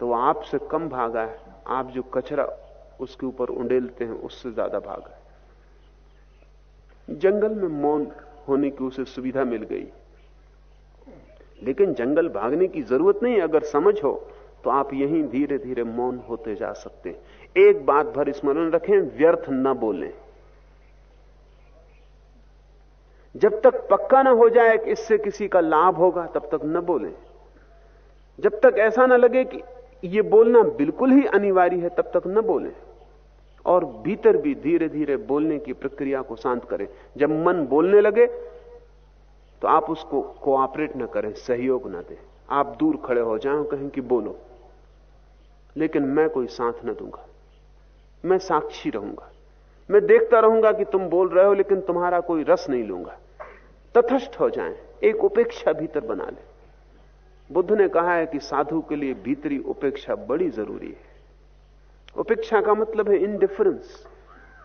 तो आपसे कम भागा है। आप जो कचरा उसके ऊपर उंडेलते हैं, उससे ज़्यादा भागा है। जंगल में मौन होने की उसे सुविधा मिल गई। लेकिन जंगल भागने की ज़रूरत नहीं अगर समझ हो तो आप यहीं धीरे धीरे मौन होते जा सकते हैं। एक बात भर स्मरण रखें, व्यर्थ न बोलें। जब तक पक्का ना हो जाए कि इससे किसी का लाभ होगा, तब तक न बोलें। जब तक ऐसा ना लगे कि यह बोलना बिल्कुल ही अनिवार्य है, तब तक न बोलें। और भीतर भी धीरे धीरे बोलने की प्रक्रिया को शांत करें। जब मन बोलने लगे तो आप उसको कोऑपरेट ना करें, सहयोग ना दें। आप दूर खड़े हो जाएँ कहें कि बोलो। लेकिन मैं कोई साथ ना दूँगा। मैं साक्षी रहूँगा। मैं देखता रहूँगा कि तुम बोल रहे हो, लेकिन तुम्हारा कोई रस नहीं लूँगा। तथस्थ हो जाएँ, एक उपेक्षा भीतर बना ले। बुद्ध ने कहा है कि साधु के लिए भीतरी उपेक्षा बड़ी ज़रूरी है। उपेक्षा का मतलब है इनडिफरेंस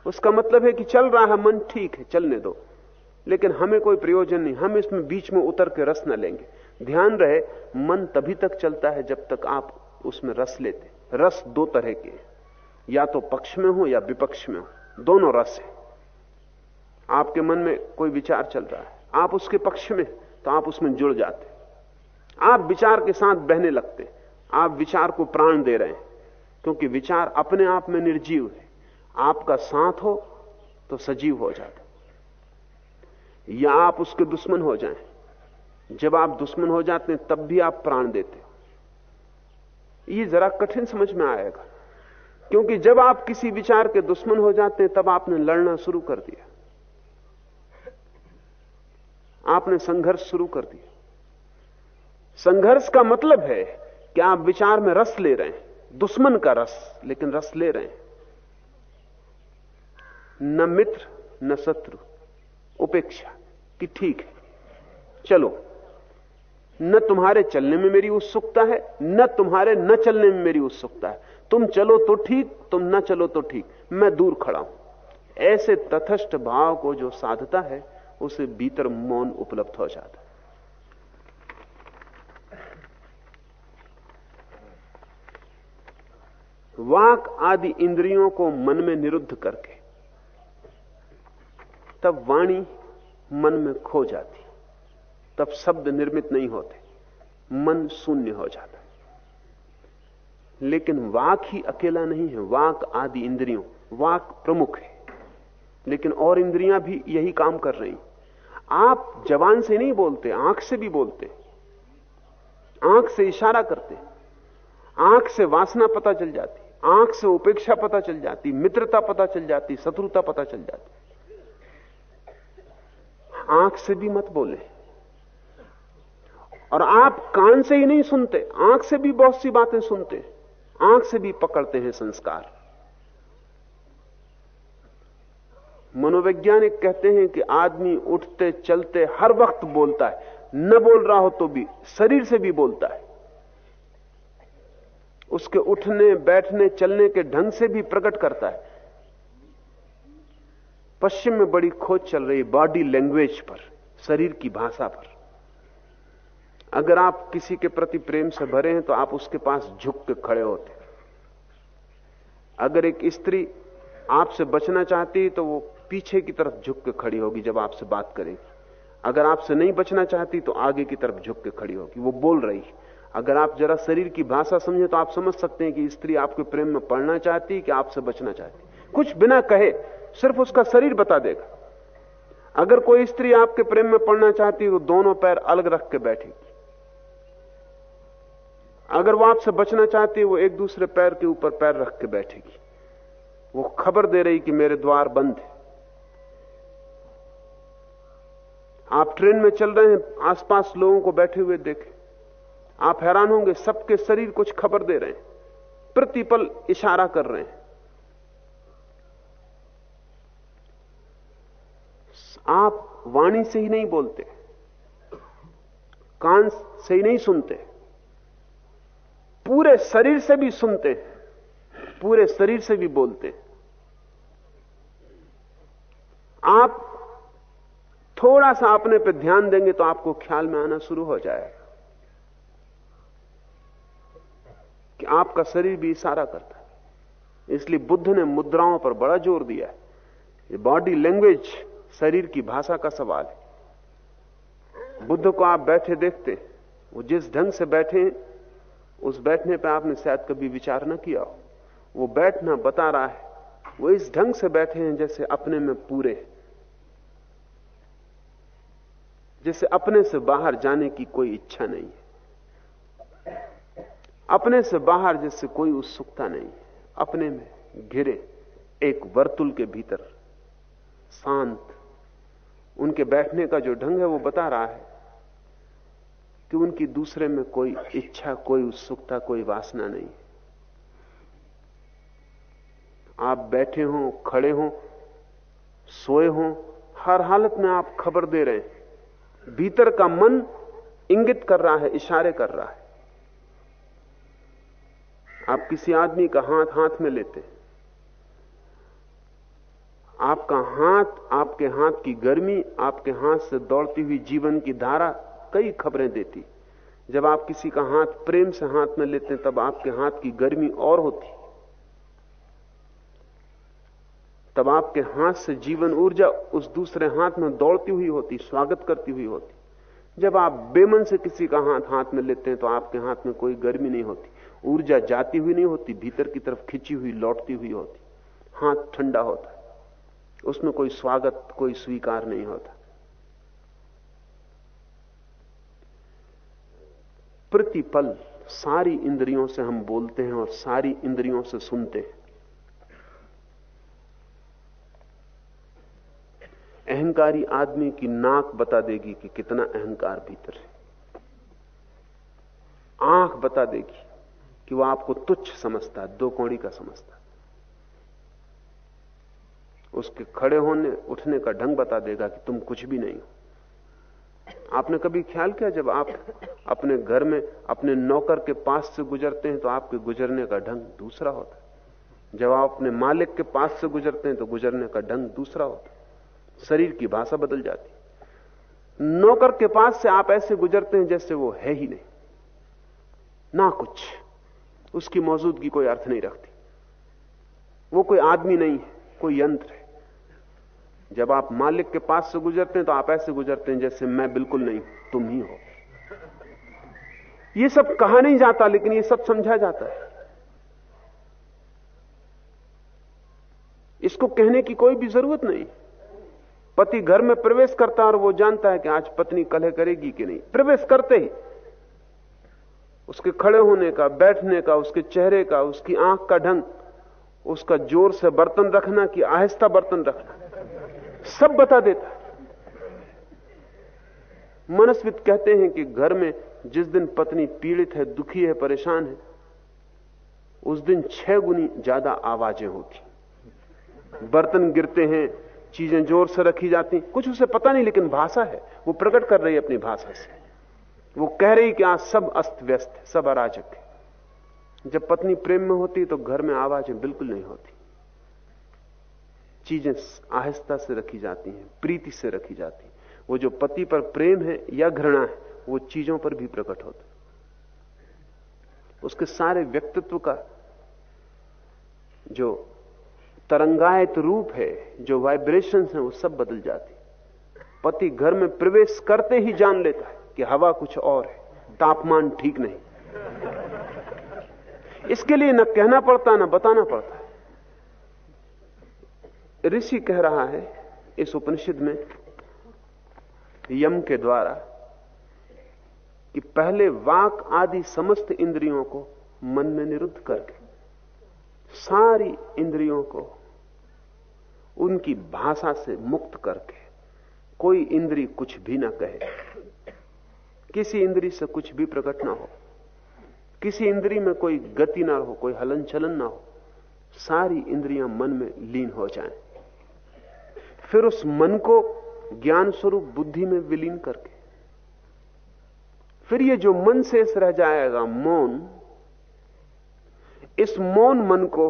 उसका मतलब है कि चल रहा है, मन ठीक है, चलने दो। लेकिन हमें कोई प्रयोजन नहीं। हम इसमें बीच में उतर के रस न लेंगे। ध्यान रहे, मन तभी तक चलता है जब तक आप उसमें रस लेते। रस दो तरह के या तो पक्ष में हो या विपक्ष में हो। दोनों रस है। आपके मन में कोई विचार चल रहा है। आप उसके पक्ष में तो आप उसमें जुड़ जाते। आप विचार के साथ बहने लगते। आप विचार को प्राण दे रहे हैं। क्योंकि विचार अपने आप में निर्जीव है। आपका साथ हो तो सजीव हो जाता या आप उसके दुश्मन हो जाएँ। जब आप दुश्मन हो जाते हैं, तब भी आप प्राण देते ये जरा कठिन समझ में आएगा। क्योंकि जब आप किसी विचार के दुश्मन हो जाते हैं, तब आपने लड़ना शुरू कर दिया। आपने संघर्ष शुरू कर दिया। संघर्ष का मतलब है कि आप विचार में रस ले रहे हैं, दुश्मन का रस, लेकिन रस ले रहे हैं। न मित्र, न शत्रु। उपेक्षा कि ठीक है। चलो, न तुम्हारे चलने में मेरी उत्सुकता है, न तुम्हारे न चलने में मेरी उत्सुकता है। तुम चलो तो ठीक, तुम न चलो तो ठीक। मैं दूर खड़ा हूँ। ऐसे तथस्थ भाव को जो साधता है, उसे भीतर मौन उपलब्ध हो जाता है। वाक आदि इंद्रियों को मन में निरुद्ध करके तब वाणी मन में खो जाती। तब शब्द निर्मित नहीं होते। मन शून्य हो जाता है। लेकिन वाक ही अकेला नहीं है। वाक आदि इंद्रियों, वाक प्रमुख है। लेकिन और इंद्रियाँ भी यही काम कर रही। आप जवान से नहीं बोलते, आँख से भी बोलते। आँख से इशारा करते। आँख से वासना पता चल जाती। आँख से उपेक्षा पता चल जाती। मित्रता पता चल जाती। शत्रुता पता चल जाती। आँख से भी मत बोले। और आप कान से ही नहीं सुनते, आँख से भी बहुत सी बातें सुनते, आँख से भी पकड़ते हैं संस्कार। मनोवैज्ञानिक कहते हैं कि आदमी उठते, चलते, हर वक्त बोलता है। न बोल रहा हो तो भी, शरीर से भी बोलता है। उसके उठने, बैठने, चलने के ढंग से भी प्रकट करता है। पश्चिम में बड़ी खोज चल रही बॉडी लैंग्वेज पर, शरीर की भाषा पर। अगर आप किसी के प्रति प्रेम से भरे हैं तो आप उसके पास झुक के खड़े होते अगर एक स्त्री आपसे बचना चाहती तो वो पीछे की तरफ़ झुक के खड़ी होगी जब आपसे बात करेगी। अगर आपसे नहीं बचना चाहती तो आगे की तरफ़ झुक के खड़ी होगी। वो बोल रही अगर आप जरा शरीर की भाषा समझे तो आप समझ सकते हैं कि स्त्री आपके प्रेम में पढ़ना चाहती कि आपसे बचना चाहती कुछ बिना कहे सिर्फ़ उसका शरीर बता देगा। अगर कोई स्त्री आपके प्रेम में पड़ना चाहती तो दोनों पैर अलग रख के बैठेगी। अगर वो आपसे बचना चाहती है, वो एक दूसरे पैर के ऊपर पैर रख के बैठेगी। वो खबर दे रही कि मेरे द्वार बंद है। आप ट्रेन में चल रहे हैं, आसपास लोगों को बैठे हुए देखें। आप हैरान होंगे, सबके शरीर कुछ खबर दे रहे हैं। प्रतिपल इशारा कर रहे हैं। आप वाणी से ही नहीं बोलते, कान से ही नहीं सुनते, पूरे शरीर से भी सुनते, पूरे शरीर से भी बोलते। आप थोड़ा सा अपने पर ध्यान देंगे तो आपको ख्याल में आना शुरू हो जाएगा कि आपका शरीर भी इशारा करता है। इसलिए बुद्ध ने मुद्राओं पर बड़ा ज़ोर दिया है। बॉडी लैंग्वेज शरीर की भाषा का सवाल है। बुद्ध को आप बैठे देखते वो जिस ढंग से बैठे उस बैठने पर आपने शायद कभी विचार न किया हो। वो बैठना बता रहा है, वो इस ढंग से बैठे हैं जैसे अपने में पूरे जैसे अपने से बाहर जाने की कोई इच्छा नहीं है। अपने से बाहर जैसे कोई उत्सुकता नहीं है। अपने में घिरे, एक वर्तुल के भीतर, शांत उनके बैठने का जो ढंग है वो बता रहा है कि उनकी दूसरे में कोई इच्छा, कोई उत्सुकता, कोई वासना नहीं। आप बैठे हो, खड़े हो, सोए हो, हर हालत में आप खबर दे रहे हैं। भीतर का मन इंगित कर रहा है, इशारे कर रहा है। आप किसी आदमी का हाथ हाथ में लेते आपका हाथ, आपके हाथ की गर्मी, आपके हाथ से दौड़ती हुई जीवन की धारा कई खबरें देती। जब आप किसी का हाथ प्रेम से हाथ में लेते हैं, तब आपके हाथ की गर्मी और होती। तब आपके हाथ से जीवन ऊर्जा उस दूसरे हाथ में दौड़ती हुई होती, स्वागत करती हुई होती। जब आप बेमन से किसी का हाथ हाथ में लेते हैं तो आपके हाथ में कोई गर्मी नहीं होती। ऊर्जा जाती हुई नहीं होती, भीतर की तरफ़ खिंची हुई, लौटती हुई होती। हाथ ठंडा होता उसमें कोई स्वागत, कोई स्वीकार नहीं होता। प्रतिपल सारी इंद्रियों से हम बोलते हैं और सारी इंद्रियों से सुनते हैं। अहंकारी आदमी की नाक बता देगी कि कितना अहंकार भीतर है। आँख बता देगी कि वह आपको तुच्छ समझता है दो कौड़ी का समझता। उसके खड़े होने, उठने का ढंग बता देगा कि तुम कुछ भी नहीं हो। आपने कभी ख्याल किया जब आप अपने घर में, अपने नौकर के पास से गुजरते हैं तो आपके गुजरने का ढंग दूसरा होता है। जब आप अपने मालिक के पास से गुजरते हैं तो गुजरने का ढंग दूसरा होता है। शरीर की भाषा बदल जाती नौकर के पास से आप ऐसे गुजरते हैं जैसे वो है ही नहीं। ना कुछ। उसकी मौजूदगी कोई अर्थ नहीं रखती। वो कोई आदमी नहीं है, कोई यंत्र है। जब आप मालिक के पास से गुजरते हैं तो आप ऐसे गुजरते हैं जैसे मैं बिल्कुल नहीं, तुम ही हो। ये सब कहा नहीं जाता, लेकिन ये सब समझा जाता है। इसको कहने की कोई भी ज़रूरत नहीं। पति घर में प्रवेश करता है और वो जानता है कि आज पत्नी कलह करेगी कि नहीं। प्रवेश करते ही उसके खड़े होने का, बैठने का, उसके चेहरे का, उसकी आँख का ढंग, उसका ज़ोर से बर्तन रखना कि आहिस्ता बर्तन रखना। सब बता देता है। मनस्वित कहते हैं कि घर में जिस दिन पत्नी पीड़ित है, दुखी है, परेशान है, उस दिन छह गुनी ज़्यादा आवाज़ें होती। बर्तन गिरते हैं, चीज़ें ज़ोर से रखी जाती। कुछ उसे पता नहीं, लेकिन भाषा है। वो प्रकट कर रही है अपनी भाषा से। वो कह रही कि आज सब अस्त व्यस्त है सब अराजक है। जब पत्नी प्रेम में होती तो घर में आवाज़ें बिल्कुल नहीं होती। चीज़ें आहिस्ता से रखी जाती हैं, प्रीति से रखी जाती वो जो पति पर प्रेम है या घृणा है, वो चीज़ों पर भी प्रकट होता उसके सारे व्यक्तित्व का जो तरंगायत रूप है, जो वाइब्रेशंस हैं, वो सब बदल जाती पति घर में प्रवेश करते ही जान लेता है कि हवा कुछ और है, तापमान ठीक नहीं। इसके लिए न कहना पड़ता, न बताना पड़ता है। ऋषि कह रहा है इस उपनिषद में, यम के द्वारा, कि पहले वाक आदि समस्त इंद्रियों को मन में निरुद्ध करके सारी इंद्रियों को उनकी भाषा से मुक्त करके कोई इंद्री कुछ भी ना कहे। किसी इंद्री से कुछ भी प्रकट ना हो। किसी इंद्री में कोई गति ना हो, कोई हलन चलन ना हो। सारी इंद्रियाँ मन में लीन हो जाएँ। फिर उस मन को ज्ञान स्वरूप बुद्धि में विलीन करके। फिर ये जो मन शेष रह जाएगा, मौन, इस मौन मन को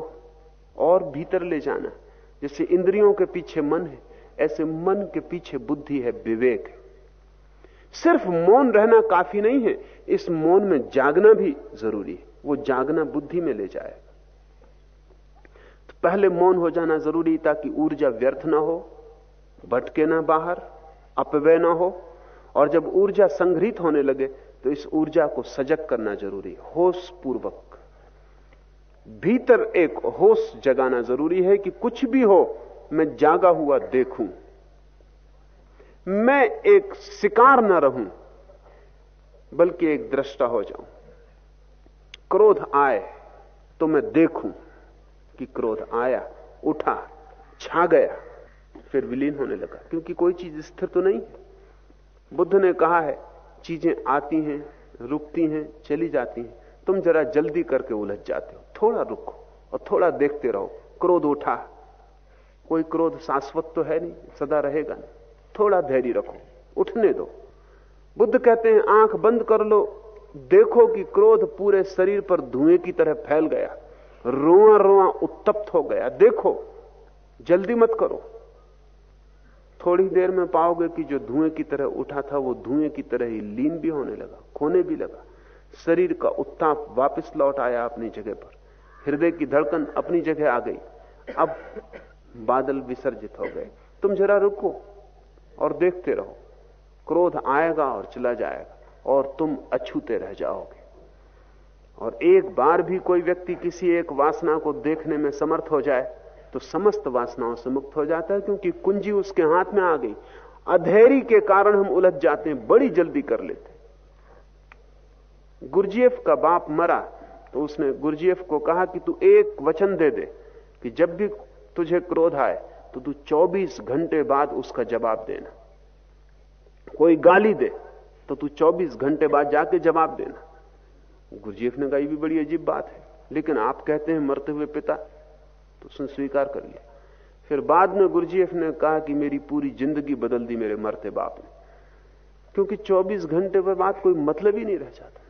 और भीतर ले जाना। जैसे इंद्रियों के पीछे मन है, ऐसे मन के पीछे बुद्धि है, विवेक है। सिर्फ़ मौन रहना काफ़ी नहीं है, इस मौन में जागना भी ज़रूरी है। वो जागना बुद्धि में ले जाएगा तो पहले मौन हो जाना ज़रूरी, ताकि ऊर्जा व्यर्थ ना हो। भटके ना बाहर अपव्यय ना हो, और जब ऊर्जा संग्रहित होने लगे तो इस ऊर्जा को सजग करना ज़रूरी होश पूर्वक भीतर एक होश जगाना ज़रूरी है कि कुछ भी हो, मैं जागा हुआ देखूँ। मैं एक शिकार न रहूँ, बल्कि एक दृष्टा हो जाऊँ। क्रोध आए तो मैं देखूँ कि क्रोध आया, उठा, छा गया। फिर विलीन होने लगा। क्योंकि कोई चीज़ स्थिर तो नहीं। बुद्ध ने कहा है, चीज़ें आती हैं, रुकती हैं, चली जाती हैं। तुम जरा जल्दी करके उलझ जाते हो। थोड़ा रुको और थोड़ा देखते रहो। क्रोध उठा। कोई क्रोध शाश्वत तो है नहीं, सदा रहेगा नहीं। थोड़ा धैर्य रखो, उठने दो। बुद्ध कहते हैं, आँख बंद कर लो। देखो कि क्रोध पूरे शरीर पर धुएँ की तरह फैल गया। रोआ रोआ उत्तप्त हो गया। देखो, जल्दी मत करो। थोड़ी देर में पाओगे कि जो धुएँ की तरह उठा था, वो धुएँ की तरह ही लीन भी होने लगा, खोने भी लगा। शरीर का उत्ताप वापस लौट आया अपनी जगह पर। हृदय की धड़कन अपनी जगह आ गई। अब बादल विसर्जित हो गए। तुम जरा रुको और देखते रहो। क्रोध आएगा और चला जाएगा, और तुम अछूते रह जाओगे। और एक बार भी कोई व्यक्ति किसी एक वासना को देखने में समर्थ हो जाए तो समस्त वासनाओं से मुक्त हो जाता है, क्योंकि कुंजी उसके हाथ में आ गई। अधेरी के कारण हम उलझ जाते हैं, बड़ी जल्दी कर लेते गुरजीएफ का बाप मरा तो उसने गुरजीएफ को कहा कि तू एक वचन दे दे, कि जब भी तुझे क्रोध आए तो तू 24 घंटे बाद उसका जवाब देना। कोई गाली दे तो तू 24 घंटे बाद जाके जवाब देना। गुरजीएफ ने कहा, ये भी बड़ी अजीब बात है, लेकिन आप कहते हैं मरते हुए पिता तो उसने स्वीकार कर लिया। फिर बाद में गुरजीएफ ने कहा कि मेरी पूरी ज़िंदगी बदल दी मेरे मरते बाप ने। क्योंकि 24 घंटे पर बाद कोई मतलब ही नहीं रह जाता।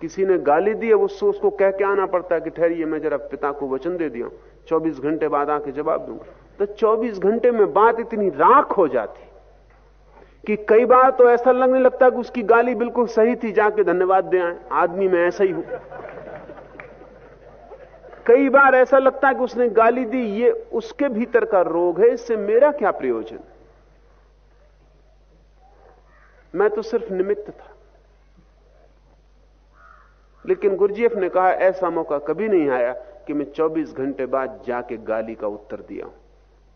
किसी ने गाली दी है उसको उसको कह के आना पड़ता है कि ठहरिए, मैं जरा पिता को वचन दे दिया चौबीस घंटे बाद आके जवाब दूँगा। तो 24 घंटे में बात इतनी राख हो जाती कि कई बार तो ऐसा लगने लगता कि उसकी गाली बिल्कुल सही थी, जाके धन्यवाद दे आए। आदमी मैं ऐसा ही हूँ। कई बार ऐसा लगता है कि उसने गाली दी, ये उसके भीतर का रोग है, इससे मेरा क्या प्रयोजन? मैं तो सिर्फ़ निमित्त था। लेकिन गुरुजीएफ ने कहा, ऐसा मौका कभी नहीं आया कि मैं 24 घंटे बाद जाके गाली का उत्तर दिया हूँ।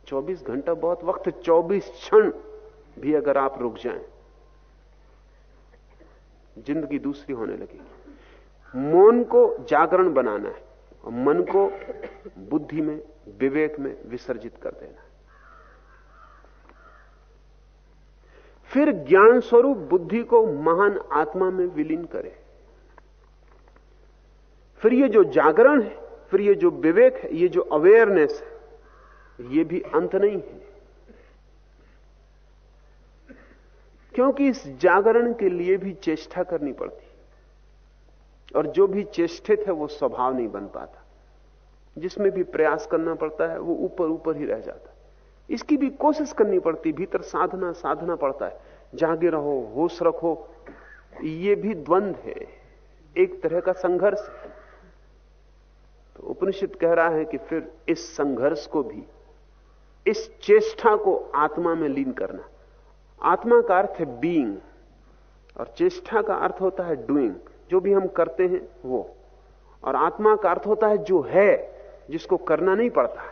24 घंटा बहुत वक्त 24 क्षण भी अगर आप रुक जाएँ, ज़िंदगी दूसरी होने लगेगी। मौन को जागरण बनाना है। मन को बुद्धि में, विवेक में विसर्जित कर देना। फिर ज्ञान स्वरूप बुद्धि को महान आत्मा में विलीन करे। फिर ये जो जागरण है, फिर ये जो विवेक है, ये जो अवेयरनेस है, ये भी अंत नहीं है। क्योंकि इस जागरण के लिए भी चेष्टा करनी पड़ती। और जो भी चेष्टित है, वो स्वभाव नहीं बन पाता। जिसमें भी प्रयास करना पड़ता है, वो ऊपर ऊपर ही रह जाता है। इसकी भी कोशिश करनी पड़ती, भीतर साधना साधना पड़ता है। जागे रहो, होश रखो, ये भी द्वंद है। एक तरह का संघर्ष है। तो उपनिषद कह रहा है कि फिर इस संघर्ष को भी, इस चेष्टा को आत्मा में लीन करना। आत्मा का अर्थ है बीइंग और चेष्टा का अर्थ होता है डूइंग जो भी हम करते हैं, वो। और आत्मा का अर्थ होता है जो है, जिसको करना नहीं पड़ता,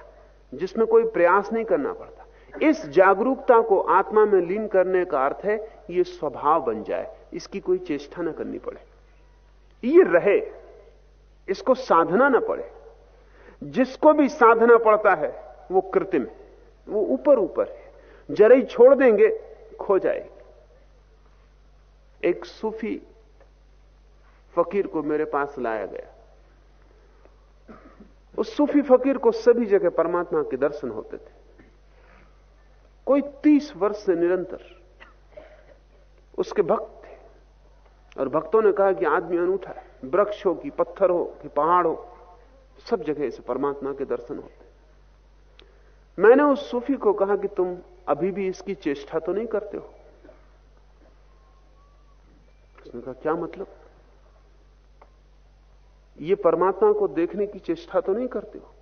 जिसमें कोई प्रयास नहीं करना पड़ता। इस जागरूकता को आत्मा में लीन करने का अर्थ है, ये स्वभाव बन जाए, इसकी कोई चेष्टा ना करनी पड़े। ये रहे, इसको साधना ना पड़े। जिसको भी साधना पड़ता है, वो कृत्रिम है, वो ऊपर ऊपर है। जरा छोड़ देंगे, खो जाएगी। एक सूफी फकीर को मेरे पास लाया गया। उस सूफी फकीर को सभी जगह परमात्मा के दर्शन होते थे। कोई तीस वर्ष से निरंतर उसके भक्त थे। और भक्तों ने कहा कि आदमी अनूठा है। वृक्ष हो कि पत्थर हो कि पहाड़ हो, सब जगह इसे परमात्मा के दर्शन होते। मैंने उस सूफी को कहा कि तुम अभी भी इसकी चेष्टा तो नहीं करते हो? उसने कहा, क्या मतलब? ये परमात्मा को देखने की चेष्टा तो नहीं करते हो।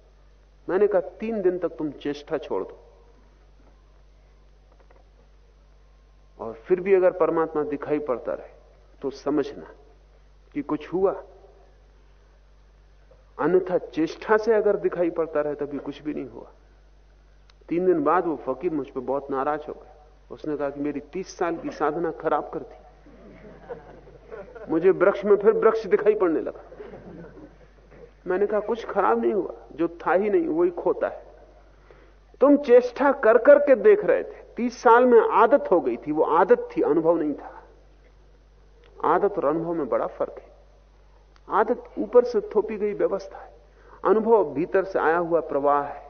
मैंने कहा, तीन दिन तक तुम चेष्टा छोड़ दो। और फिर भी अगर परमात्मा दिखाई पड़ता रहे तो समझना कि कुछ हुआ। अन्यथा चेष्टा से अगर दिखाई पड़ता रहे, तभी कुछ भी नहीं हुआ। तीन दिन बाद वो फकीर मुझ पर बहुत नाराज़ हो गए। उसने कहा कि मेरी तीस साल की साधना खराब कर दी। मुझे वृक्ष में फिर वृक्ष दिखाई पड़ने लगा। मैंने कहा, कुछ खराब नहीं हुआ, जो था ही नहीं, वही खोता है। तुम चेष्टा कर करके देख रहे थे, तीस साल में आदत हो गई थी, वो आदत थी, अनुभव नहीं था। आदत और अनुभव में बड़ा फ़र्क है। आदत ऊपर से थोपी गई व्यवस्था है, अनुभव भीतर से आया हुआ प्रवाह है।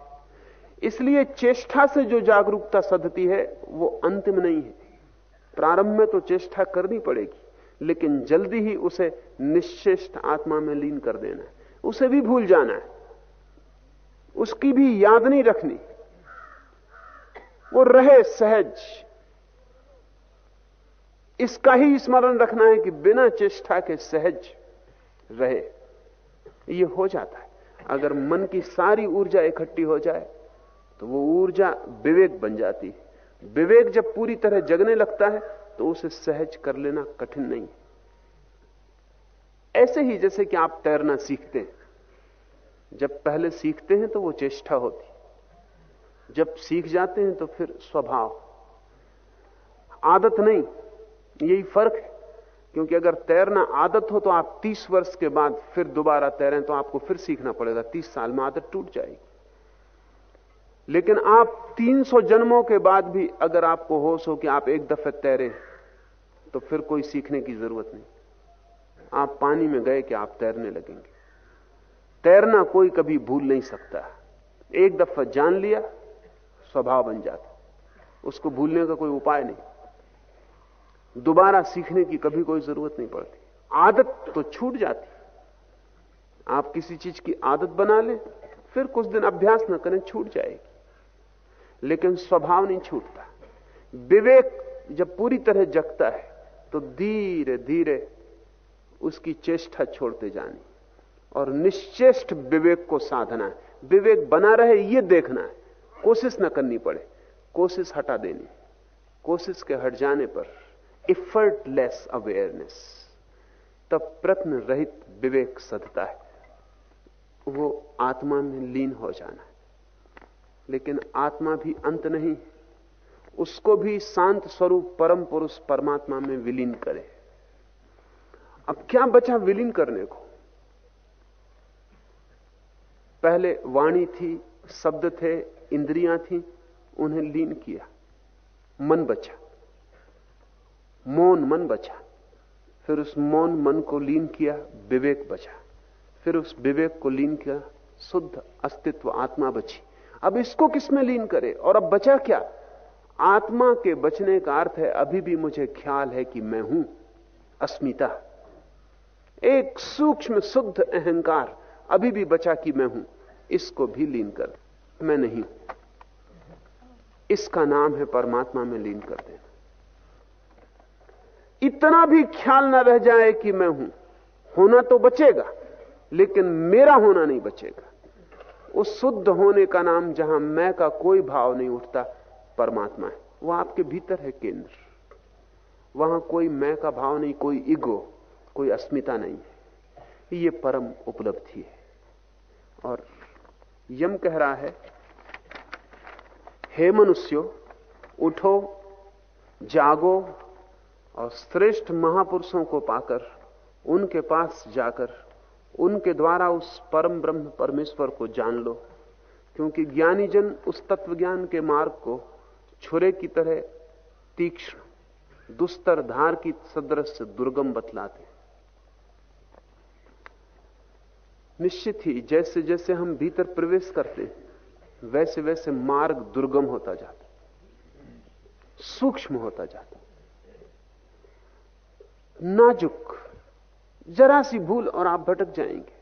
इसलिए चेष्टा से जो जागरूकता सदती है, वो अंतिम नहीं है। प्रारंभ में तो चेष्टा करनी पड़ेगी, लेकिन जल्दी ही उसे निश्चेष्ट आत्मा में लीन कर देना है। उसे भी भूल जाना है। उसकी भी याद नहीं रखनी। वो रहे सहज। इसका ही स्मरण रखना है कि बिना चेष्टा के सहज रहे। ये हो जाता है। अगर मन की सारी ऊर्जा इकट्ठी हो जाए तो वो ऊर्जा विवेक बन जाती है। विवेक जब पूरी तरह जगने लगता है तो उसे सहज कर लेना कठिन नहीं। ऐसे ही जैसे कि आप तैरना सीखते हैं। जब पहले सीखते हैं तो वो चेष्टा होती जब सीख जाते हैं तो फिर स्वभाव। आदत नहीं, यही फ़र्क है। क्योंकि अगर तैरना आदत हो तो आप 30 वर्ष के बाद फिर दोबारा तैरें तो आपको फिर सीखना पड़ेगा। 30 साल में आदत टूट जाएगी। लेकिन आप 300 जन्मों के बाद भी अगर आपको होश हो कि आप एक दफे तैरे तो फिर कोई सीखने की ज़रूरत नहीं। आप पानी में गए कि आप तैरने लगेंगे। तैरना कोई कभी भूल नहीं सकता। एक दफ़ा जान लिया, स्वभाव बन जाता। उसको भूलने का कोई उपाय नहीं। दोबारा सीखने की कभी कोई ज़रूरत नहीं पड़ती। आदत तो छूट जाती। आप किसी चीज़ की आदत बना लें, फिर कुछ दिन अभ्यास न करें, छूट जाएगी। लेकिन स्वभाव नहीं छूटता। विवेक जब पूरी तरह जगता है तो धीरे धीरे उसकी चेष्टा छोड़ते जानी। और निश्चेष्ट विवेक को साधना है। विवेक बना रहे, ये देखना है। कोशिश न करनी पड़े, कोशिश हटा देनी। कोशिश के हट जाने पर इफर्टलेस अवेयरनेस तब प्रश्न रहित विवेक सदता है। वो आत्मा में लीन हो जाना है। लेकिन आत्मा भी अंत नहीं, उसको भी शांत स्वरूप परम पुरुष परमात्मा में विलीन करे। अब क्या बचा विलीन करने को? पहले वाणी थी, शब्द थे, इंद्रियाँ थी, उन्हें लीन किया। मन बचा। मौन मन बचा। फिर उस मौन मन को लीन किया, विवेक बचा। फिर उस विवेक को लीन किया, शुद्ध अस्तित्व, आत्मा बची। अब इसको किसमें लीन करे और अब बचा क्या? आत्मा के बचने का अर्थ है, अभी भी मुझे ख्याल है कि मैं हूँ। अस्मिता। एक सूक्ष्म, शुद्ध अहंकार अभी भी बचा कि मैं हूँ, इसको भी लीन कर मैं नहीं इसका नाम है परमात्मा, में लीन कर देना इतना भी ख्याल ना रह जाए कि मैं हूँ। होना तो बचेगा, लेकिन मेरा होना नहीं बचेगा। उस शुद्ध होने का नाम जहाँ मैं का कोई भाव नहीं उठता, परमात्मा है। वह आपके भीतर है केंद्र। वहाँ कोई मैं का भाव नहीं, कोई इगो कोई अस्मिता नहीं है। ये परम उपलब्धि है। और यम कह रहा है, हे मनुष्यो, उठो, जागो और श्रेष्ठ महापुरुषों को पाकर, उनके पास जाकर, उनके द्वारा उस परम ब्रह्म परमेश्वर को जान लो, क्योंकि ज्ञानी जन उस तत्व ज्ञान के मार्ग को छुरे की तरह तीक्ष्ण, दुस्तर धार की सदृश दुर्गम बतलाते निश्चित ही जैसे जैसे हम भीतर प्रवेश करते हैं, वैसे वैसे मार्ग दुर्गम होता जाता सूक्ष्म होता जाता नाजुक, जरा सी भूल और आप भटक जाएँगे।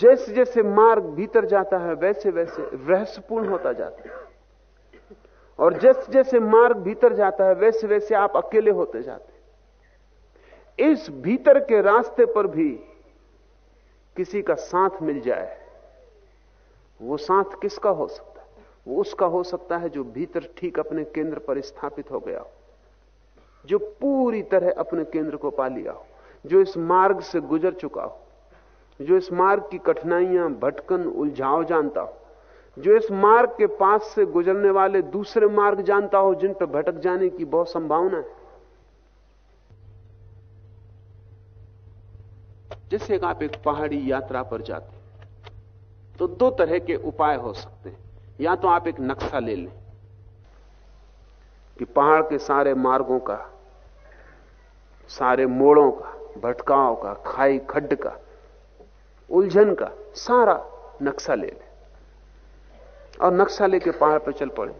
जैसे जैसे मार्ग भीतर जाता है, वैसे वैसे रहस्यपूर्ण होता जाता है। और जैसे जैसे मार्ग भीतर जाता है, वैसे वैसे आप अकेले होते जाते इस भीतर के रास्ते पर भी किसी का साथ मिल जाए, वो साथ किसका हो सकता है? वो उसका हो सकता है जो भीतर ठीक अपने केंद्र पर स्थापित हो गया हो, जो पूरी तरह अपने केंद्र को पा लिया हो, जो इस मार्ग से गुजर चुका हो, जो इस मार्ग की कठिनाइयाँ, भटकन, उलझाव जानता हो, जो इस मार्ग के पास से गुजरने वाले दूसरे मार्ग जानता हो, जिन पर भटक जाने की बहुत संभावना है। जैसे आप एक पहाड़ी यात्रा पर जाते तो दो तरह के उपाय हो सकते हैं। या तो आप एक नक्शा ले लें कि पहाड़ के सारे मार्गों का, सारे मोड़ों का, भटकाव का, खाई खड्ड का, उलझन का सारा नक्शा ले लें। और नक्शा लेके पहाड़ पर चल पड़े।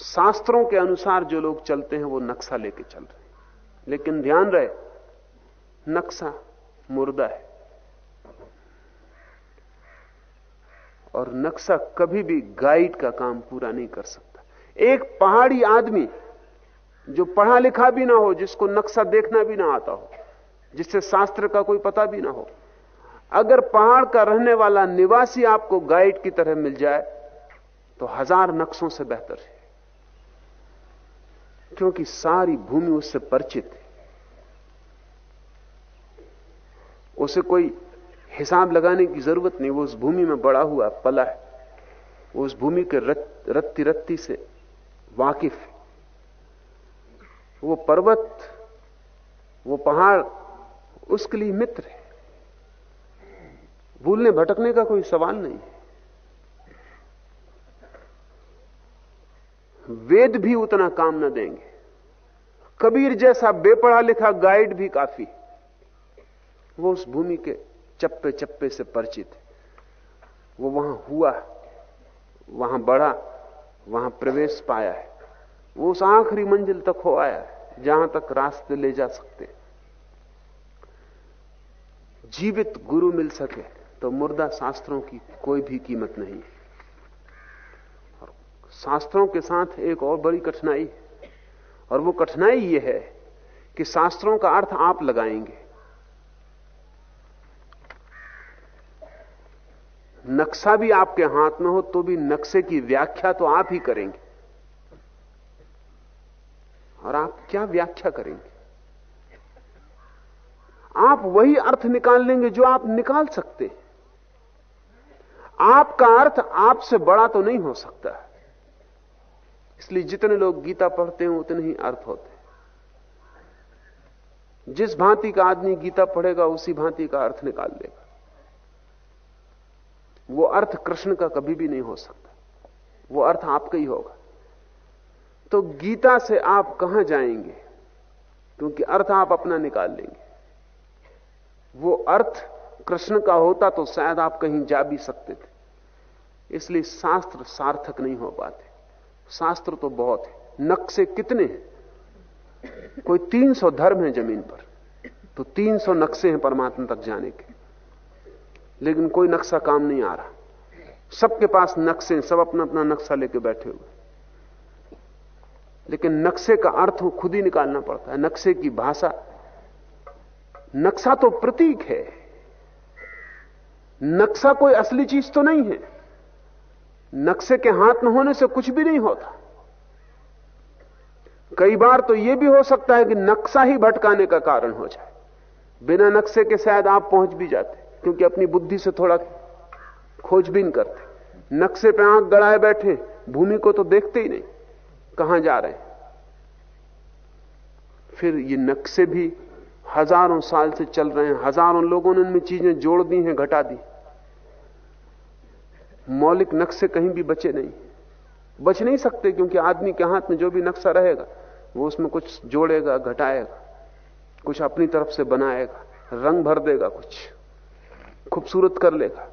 शास्त्रों के अनुसार जो लोग चलते हैं वो नक्शा लेके चल रहे हैं। लेकिन ध्यान रहे नक्शा मुर्दा है। और नक्शा कभी भी गाइड का काम पूरा नहीं कर सकता। एक पहाड़ी आदमी जो पढ़ा लिखा भी ना हो, जिसको नक्शा देखना भी ना आता हो, जिससे शास्त्र का कोई पता भी ना हो, अगर पहाड़ का रहने वाला निवासी आपको गाइड की तरह मिल जाए तो हज़ार नक्शों से बेहतर है। क्योंकि सारी भूमि उससे परिचित है। उसे कोई हिसाब लगाने की ज़रूरत नहीं वो उस भूमि में बड़ा हुआ पला है। वो उस भूमि के रत, रत्ती रत्ती से वाकिफ है। वो पर्वत वो पहाड़ उसके लिए मित्र है। भूलने भटकने का कोई सवाल नहीं है। वेद भी उतना काम न देंगे। कबीर जैसा बेपढ़ा लिखा गाइड भी काफ़ी वो उस भूमि के चप्पे चप्पे से परिचित है। वो वहाँ हुआ, वहाँ बढ़ा, वहाँ प्रवेश पाया है। वो उस आखिरी मंजिल तक हो आया है, जहाँ तक रास्ते ले जा सकते जीवित गुरु मिल सके तो मुर्दा शास्त्रों की कोई भी कीमत नहीं और शास्त्रों के साथ एक और बड़ी कठिनाई और वो कठिनाई ये है कि शास्त्रों का अर्थ आप लगाएँगे। नक्शा भी आपके हाथ में हो तो भी नक्शे की व्याख्या तो आप ही करेंगे। और आप क्या व्याख्या करेंगे? आप वही अर्थ निकाल लेंगे जो आप निकाल सकते आपका अर्थ आपसे बड़ा तो नहीं हो सकता। इसलिए जितने लोग गीता पढ़ते हैं, उतने ही अर्थ होते हैं। जिस भांति का आदमी गीता पढ़ेगा, उसी भांति का अर्थ निकाल लेगा। वो अर्थ कृष्ण का कभी भी नहीं हो सकता। वो अर्थ आपका ही होगा। तो गीता से आप कहाँ जाएँगे? क्योंकि अर्थ आप अपना निकाल लेंगे। वो अर्थ कृष्ण का होता तो शायद आप कहीं जा भी सकते थे। इसलिए शास्त्र सार्थक नहीं हो पाते। शास्त्र तो बहुत है। नक्शे कितने हैं? कोई 300 धर्म है ज़मीन पर। तो 300 नक्शे हैं परमात्मा तक जाने के। लेकिन कोई नक्शा काम नहीं आ रहा। सबके पास नक्शे सब अपना अपना नक्शा लेके बैठे हुए लेकिन नक्शे का अर्थ खुद ही निकालना पड़ता है। नक्शे की भाषा, नक्शा तो प्रतीक है। नक्शा कोई असली चीज़ तो नहीं है। नक्शे के हाथ में होने से कुछ भी नहीं होता। कई बार तो यह भी हो सकता है कि नक्शा ही भटकाने का कारण हो जाए। बिना नक्शे के शायद आप पहुँच भी जाते। क्योंकि अपनी बुद्धि से थोड़ा खोजबीन करते। नक्शे पे आँख गड़ाए बैठे, भूमि को तो देखते ही नहीं, कहाँ जा रहे हैं? फिर ये नक्शे भी हज़ारों साल से चल रहे हैं, हज़ारों लोगों ने इनमें चीज़ें जोड़ दी हैं, घटा दी। मौलिक नक्शे कहीं भी बचे नहीं। बच नहीं सकते, क्योंकि आदमी के हाथ में जो भी नक्शा रहेगा, वो उसमें कुछ जोड़ेगा, घटाएगा, कुछ अपनी तरफ़ से बनाएगा, रंग भर देगा कुछ। खूबसूरत कर लेगा।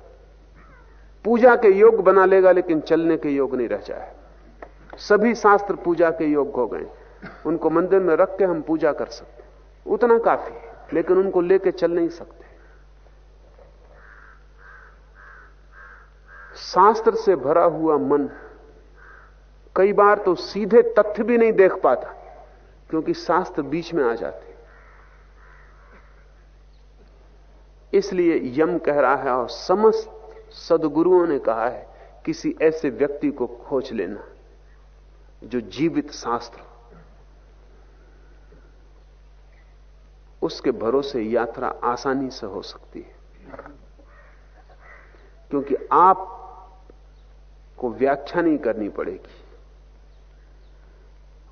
पूजा के योग बना लेगा, लेकिन चलने के योग नहीं रह जाए। सभी शास्त्र पूजा के योग हो गए। उनको मंदिर में रख के हम पूजा कर सकते उतना काफ़ी है, लेकिन उनको लेके चल नहीं सकते। शास्त्र से भरा हुआ मन कई बार तो सीधे तथ्य भी नहीं देख पाता, क्योंकि शास्त्र बीच में आ जाते इसलिए यम कह रहा है और समस्त सदगुरुओं ने कहा है, किसी ऐसे व्यक्ति को खोज लेना, जो जीवित शास्त्र उसके भरोसे यात्रा आसानी से हो सकती है। क्योंकि आप को व्याख्या नहीं करनी पड़ेगी।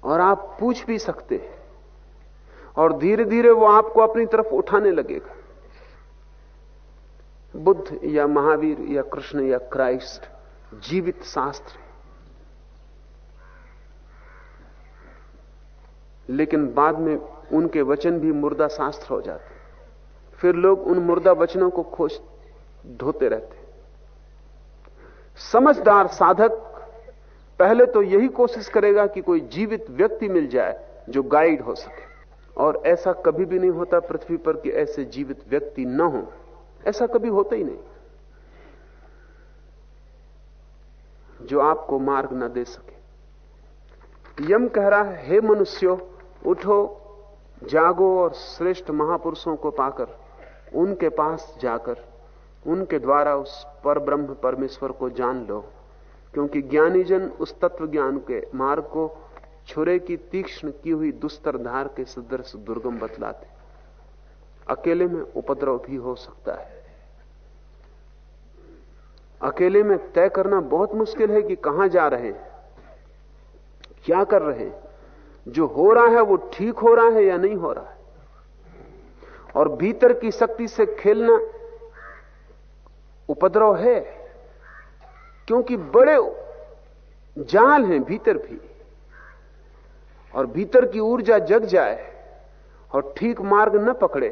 और आप पूछ भी सकते हैं। और धीरे धीरे वो आपको अपनी तरफ़ उठाने लगेगा। बुद्ध या महावीर या कृष्ण या क्राइस्ट जीवित शास्त्र लेकिन बाद में उनके वचन भी मुर्दा शास्त्र हो जाते फिर लोग उन मुर्दा वचनों को खोज धोते रहते समझदार साधक पहले तो यही कोशिश करेगा कि कोई जीवित व्यक्ति मिल जाए जो गाइड हो सके। और ऐसा कभी भी नहीं होता पृथ्वी पर कि ऐसे जीवित व्यक्ति न हो। ऐसा कभी होता ही नहीं। जो आपको मार्ग न दे सके। यम कह रहा है, हे मनुष्यों, उठो, जागो और श्रेष्ठ महापुरुषों को पाकर, उनके पास जाकर, उनके द्वारा उस पर ब्रह्म परमेश्वर को जान लो, क्योंकि ज्ञानी जन उस तत्व ज्ञान के मार्ग को छुरे की तीक्ष्ण की हुई दुस्तर धार के सदृश दुर्गम बतलाते अकेले में उपद्रव भी हो सकता है। अकेले में तय करना बहुत मुश्किल है कि कहाँ जा रहे हैं, क्या कर रहे हैं। जो हो रहा है, वो ठीक हो रहा है या नहीं हो रहा है। और भीतर की शक्ति से खेलना उपद्रव है, क्योंकि बड़े जाल हैं भीतर भी। और भीतर की ऊर्जा जग जाए और ठीक मार्ग न पकड़े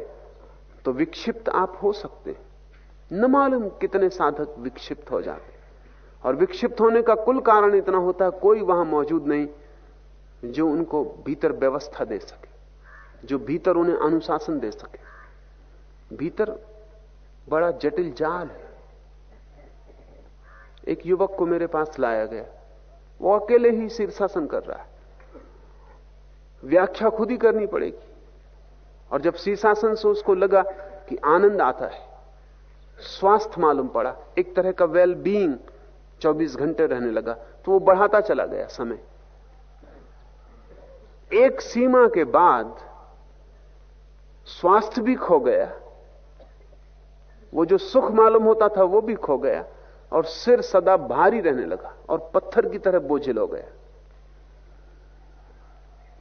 तो विक्षिप्त आप हो सकते हैं। न मालूम कितने साधक विक्षिप्त हो जाते और विक्षिप्त होने का कुल कारण इतना होता है, कोई वहाँ मौजूद नहीं जो उनको भीतर व्यवस्था दे सके, जो भीतर उन्हें अनुशासन दे सके। भीतर बड़ा जटिल जाल है। एक युवक को मेरे पास लाया गया। वो अकेले ही शीर्षासन कर रहा है। व्याख्या खुद ही करनी पड़ेगी। और जब शीर्षासन से उसको लगा कि आनंद आता है, स्वास्थ्य मालूम पड़ा, एक तरह का वेल बीइंग 24 घंटे रहने लगा तो वो बढ़ाता चला गया समय। एक सीमा के बाद स्वास्थ्य भी खो गया, वो जो सुख मालूम होता था वो भी खो गया, और सिर सदा भारी रहने लगा और पत्थर की तरह बोझिल हो गया।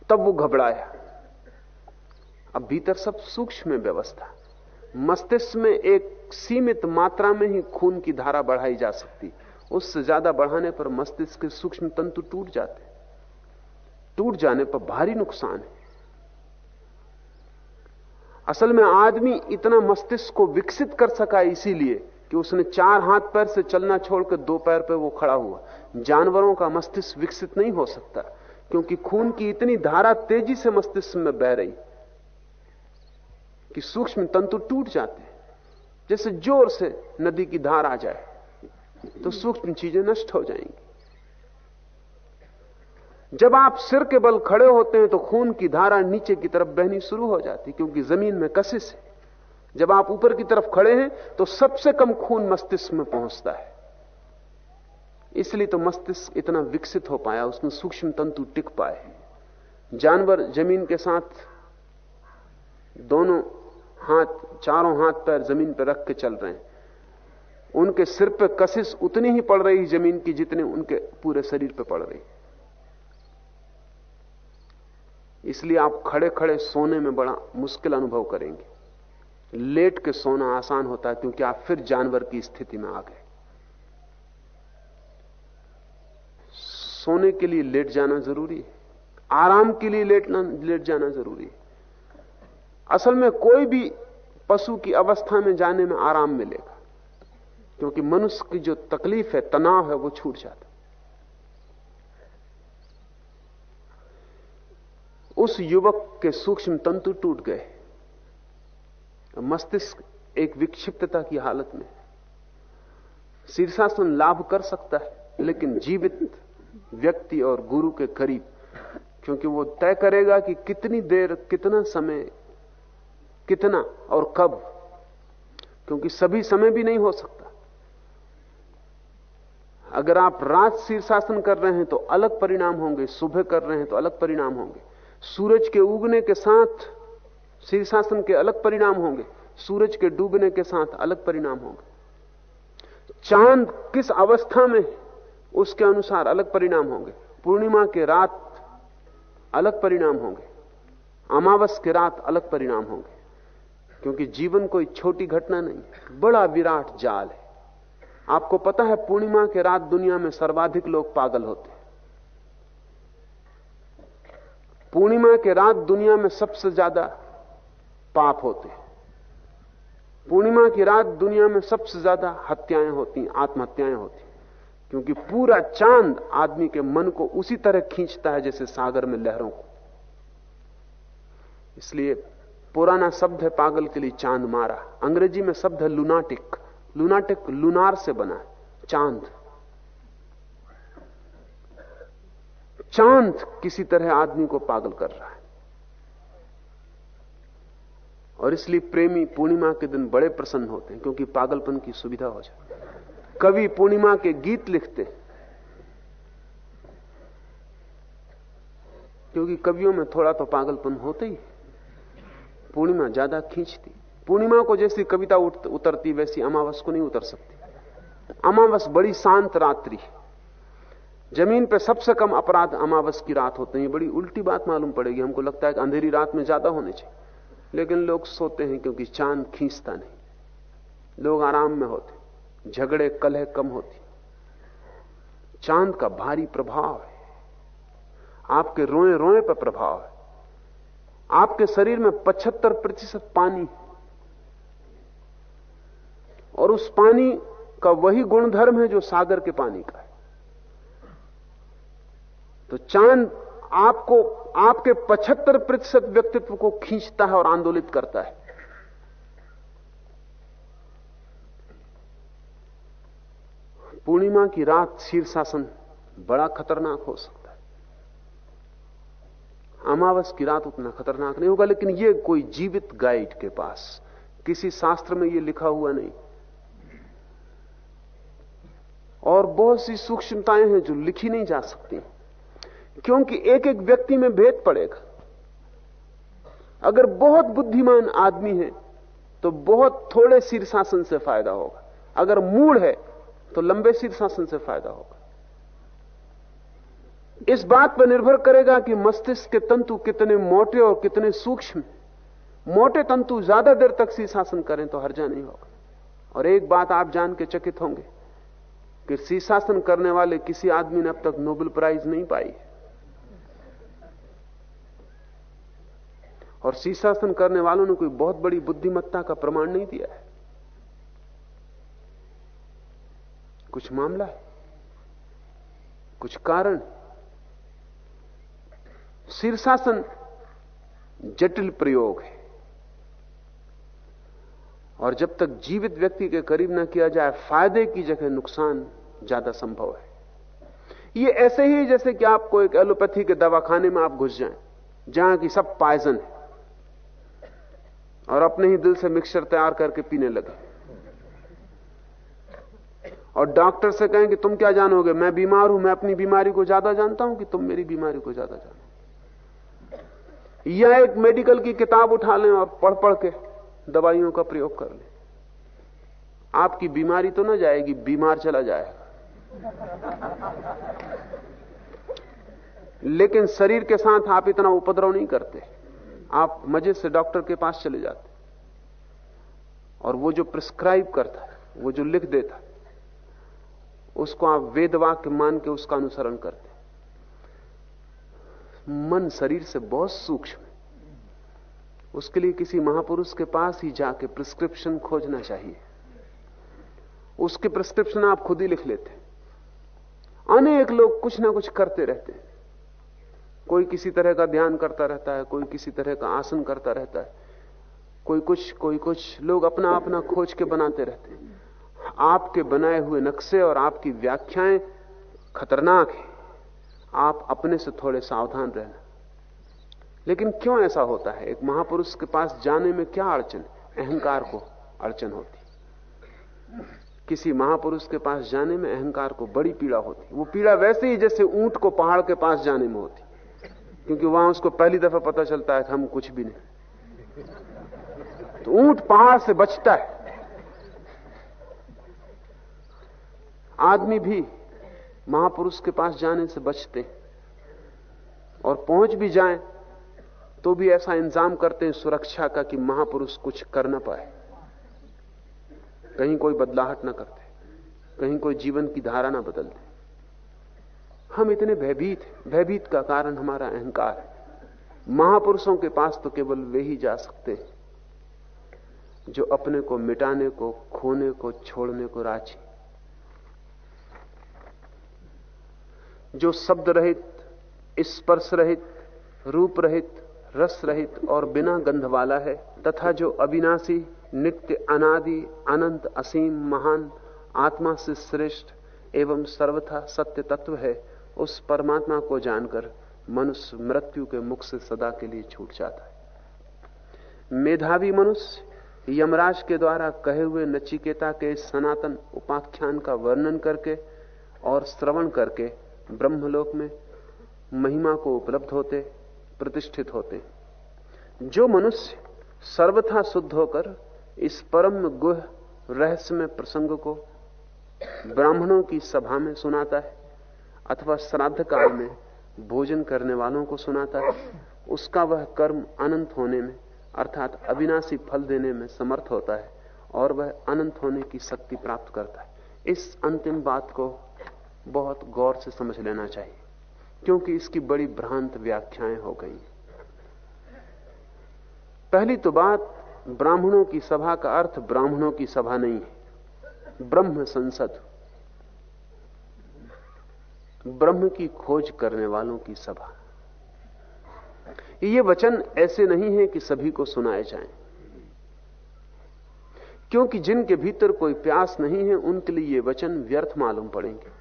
तब वो घबराया। अब भीतर सब सूक्ष्म में व्यवस्था। मस्तिष्क में एक सीमित मात्रा में ही खून की धारा बढ़ाई जा सकती। उससे ज़्यादा बढ़ाने पर मस्तिष्क के सूक्ष्म तंतु टूट जाते। टूट जाने पर भारी नुकसान है। असल में आदमी इतना मस्तिष्क को विकसित कर सका इसीलिए कि उसने चार हाथ पैर से चलना छोड़कर दो पैर पर वो खड़ा हुआ। जानवरों का मस्तिष्क विकसित नहीं हो सकता, क्योंकि खून की इतनी धारा तेज़ी से मस्तिष्क में बह रही। कि सूक्ष्म तंतु टूट जाते हैं। जैसे ज़ोर से नदी की धार आ जाए तो सूक्ष्म चीज़ें नष्ट हो जाएँगी। जब आप सिर के बल खड़े होते हैं तो खून की धारा नीचे की तरफ़ बहनी शुरू हो जाती, क्योंकि ज़मीन में कशिश है। जब आप ऊपर की तरफ़ खड़े हैं तो सबसे कम खून मस्तिष्क में पहुँचता है। इसलिए तो मस्तिष्क इतना विकसित हो पाया, उसमें सूक्ष्म तंतु टिक पाए जानवर ज़मीन के साथ दोनों हाथ, चारों हाथ पैर ज़मीन पर रख के चल रहे हैं। उनके सिर पर कशिश उतनी ही पड़ रही ज़मीन की जितनी उनके पूरे शरीर पर पड़ रही। इसलिए आप खड़े खड़े सोने में बड़ा मुश्किल अनुभव करेंगे। लेट के सोना आसान होता है, क्योंकि आप फिर जानवर की स्थिति में आ गए। सोने के लिए लेट जाना ज़रूरी है। आराम के लिए लेटना लेट जाना ज़रूरी है। असल में कोई भी पशु की अवस्था में जाने में आराम मिलेगा। क्योंकि मनुष्य की जो तकलीफ़ है, तनाव है, वो छूट जाता उस युवक के सूक्ष्म तंतु टूट गए। मस्तिष्क एक विक्षिप्तता की हालत में शीर्षासन लाभ कर सकता है, लेकिन जीवित व्यक्ति और गुरु के करीब, क्योंकि वो तय करेगा कि कितनी देर, कितना समय कितना और कब? क्योंकि सभी समय भी नहीं हो सकता। अगर आप रात शीर्षासन कर रहे हैं तो अलग परिणाम होंगे, सुबह कर रहे हैं तो अलग परिणाम होंगे। सूरज के उगने के साथ शीर्षासन के अलग परिणाम होंगे, सूरज के डूबने के साथ अलग परिणाम होंगे। चाँद किस अवस्था में उसके अनुसार अलग परिणाम होंगे। पूर्णिमा के रात अलग परिणाम होंगे, अमावस के रात अलग परिणाम होंगे। क्योंकि जीवन कोई छोटी घटना नहीं, बड़ा विराट जाल है। आपको पता है, पूर्णिमा के रात दुनिया में सर्वाधिक लोग पागल होते हैं। पूर्णिमा के रात दुनिया में सबसे ज़्यादा पाप होते हैं। पूर्णिमा की रात दुनिया में सबसे ज़्यादा हत्याएँ होती आत्महत्याएँ होती क्योंकि पूरा चाँद आदमी के मन को उसी तरह खींचता है जैसे सागर में लहरों को। इसलिए पुराना शब्द है पागल के लिए चाँद मारा। अंग्रेज़ी में शब्द है लुनाटिक लुनाटिक लुनार से बना है। चाँद। चाँद किसी तरह आदमी को पागल कर रहा है। और इसलिए प्रेमी पूर्णिमा के दिन बड़े प्रसन्न होते हैं, क्योंकि पागलपन की सुविधा हो जाए कवि पूर्णिमा के गीत लिखते हैं। क्योंकि कवियों में थोड़ा तो पागलपन होते ही। पूर्णिमा ज़्यादा खींचती। पूर्णिमा को जैसी कविता उतरती, वैसी अमावस को नहीं उतर सकती। अमावस बड़ी शांत रात्रि ज़मीन पर सबसे कम अपराध अमावस की रात होते हैं। बड़ी उल्टी बात मालूम पड़ेगी। हमको लगता है कि अंधेरी रात में ज़्यादा होने चाहिए। लेकिन लोग सोते हैं क्योंकि चाँद खींचता नहीं। लोग आराम में होते झगड़े, कलह कम होती चाँद का भारी प्रभाव है। आपके रोए रोए पर प्रभाव है। आपके शरीर में 75 प्रतिशत पानी और उस पानी का वही गुणधर्म है जो सागर के पानी का है। तो चाँद आपको, आपके 75 प्रतिशत व्यक्तित्व को खींचता है और आंदोलित करता है। पूर्णिमा की रात शीर्षासन बड़ा खतरनाक हो सकता अमावस की रात उतना खतरनाक नहीं होगा, लेकिन यह कोई जीवित गाइड के पास, किसी शास्त्र में यह लिखा हुआ नहीं। और बहुत सी सूक्ष्मताएँ हैं जो लिखी नहीं जा सकती, क्योंकि एक एक व्यक्ति में भेद पड़ेगा। अगर बहुत बुद्धिमान आदमी है तो बहुत थोड़े शीर्षासन से फ़ायदा होगा। अगर मूड है तो लंबे शीर्षासन से फ़ायदा होगा। इस बात पर निर्भर करेगा कि मस्तिष्क के तंतु कितने मोटे और कितने सूक्ष्म। मोटे तंतु ज़्यादा देर तक शीर्षासन करें तो हर्जा नहीं होगा। और एक बात आप जान के चकित होंगे कि शीर्षासन करने वाले किसी आदमी ने अब तक नोबेल प्राइज नहीं पाई और शीर्षासन करने वालों ने कोई बहुत बड़ी बुद्धिमत्ता का प्रमाण नहीं दिया है। कुछ मामला है, कुछ कारण शीर्षासन जटिल प्रयोग है। और जब तक जीवित व्यक्ति के करीब ना किया जाए, फ़ायदे की जगह नुकसान ज़्यादा संभव है। ये ऐसे ही जैसे कि आपको एक एलोपैथी के दवाखाने में आप घुस जाएँ, जहाँ की सब पायजन है, और अपने ही दिल से मिक्सचर तैयार करके पीने लगे। और डॉक्टर से कहें कि तुम क्या जानोगे? मैं बीमार हूँ, मैं अपनी बीमारी को ज़्यादा जानता हूँ कि तुम मेरी बीमारी को ज़्यादा जानो या एक मेडिकल की किताब उठा लें और पढ़ पढ़ के दवाइयों का प्रयोग कर लें। आपकी बीमारी तो ना जाएगी, बीमार चला जाएगा। लेकिन शरीर के साथ आप इतना उपद्रव नहीं करते। आप मज़े से डॉक्टर के पास चले जाते। और वो जो प्रिस्क्राइब करता है, वो जो लिख देता है, उसको आप वेद वाक्य मान के उसका अनुसरण करते मन शरीर से बहुत सूक्ष्म है। उसके लिए किसी महापुरुष के पास ही जाके प्रिस्क्रिप्शन खोजना चाहिए। उसके प्रिस्क्रिप्शन आप खुद ही लिख लेते अनेक लोग कुछ ना कुछ करते रहते हैं। कोई किसी तरह का ध्यान करता रहता है, कोई किसी तरह का आसन करता रहता है। कोई कुछ कोई कुछ लोग अपना अपना खोज के बनाते रहते हैं। आपके बनाए हुए नक्शे और आपकी व्याख्याएँ खतरनाक है। आप अपने से थोड़े सावधान रहना। लेकिन क्यों ऐसा होता है? एक महापुरुष के पास जाने में क्या अड़चन? अहंकार को अड़चन होती। किसी महापुरुष के पास जाने में अहंकार को बड़ी पीड़ा होती। वो पीड़ा वैसे ही जैसे ऊँट को पहाड़ के पास जाने में होती। क्योंकि वहाँ उसको पहली दफ़ा पता चलता है कि हम कुछ भी नहीं। तो ऊँट पहाड़ से बचता है। आदमी भी महापुरुष के पास जाने से बचते हैं और पहुँच भी जाए तो भी ऐसा इंतज़ाम करते हैं सुरक्षा का कि महापुरुष कुछ कर ना पाए। कहीं कोई बदलाहट ना करते, कहीं कोई जीवन की धारा ना बदल दे। हम इतने भयभीत भयभीत का कारण हमारा अहंकार है। महापुरुषों के पास तो केवल वे ही जा सकते हैं, जो अपने को मिटाने को, खोने को, छोड़ने को राज़ी। जो शब्द रहित, स्पर्श रहित, रूप रहित, रस रहित और बिना गंध वाला है, तथा जो अविनाशी, नित्य, अनादि, अनंत, असीम, महान, आत्मा से श्रेष्ठ एवं सर्वथा सत्य तत्व है, उस परमात्मा को जानकर मनुष्य मृत्यु के मुख से सदा के लिए छूट जाता है। मेधावी मनुष्य यमराज के द्वारा कहे हुए नचिकेता के सनातन उपाख्यान का वर्णन करके और श्रवण करके ब्रह्मलोक में महिमा को उपलब्ध होते, प्रतिष्ठित होते। जो मनुष्य सर्वथा शुद्ध होकर इस परम गुह रहस्यमय प्रसंग को ब्राह्मणों की सभा में सुनाता है, अथवा श्राद्ध काल में भोजन करने वालों को सुनाता है, उसका वह कर्म अनंत होने में, अर्थात अविनाशी फल देने में समर्थ होता है और वह अनंत होने की शक्ति प्राप्त करता है। इस अंतिम बात को बहुत गौर से समझ लेना चाहिए, क्योंकि इसकी बड़ी भ्रांत व्याख्याएँ हो गई। पहली तो बात, ब्राह्मणों की सभा का अर्थ ब्राह्मणों की सभा नहीं है, ब्रह्म संसद। ब्रह्म की खोज करने वालों की सभा। ये वचन ऐसे नहीं है कि सभी को सुनाए जाएँ, क्योंकि जिनके भीतर कोई प्यास नहीं है, उनके लिए ये वचन व्यर्थ मालूम पड़ेंगे।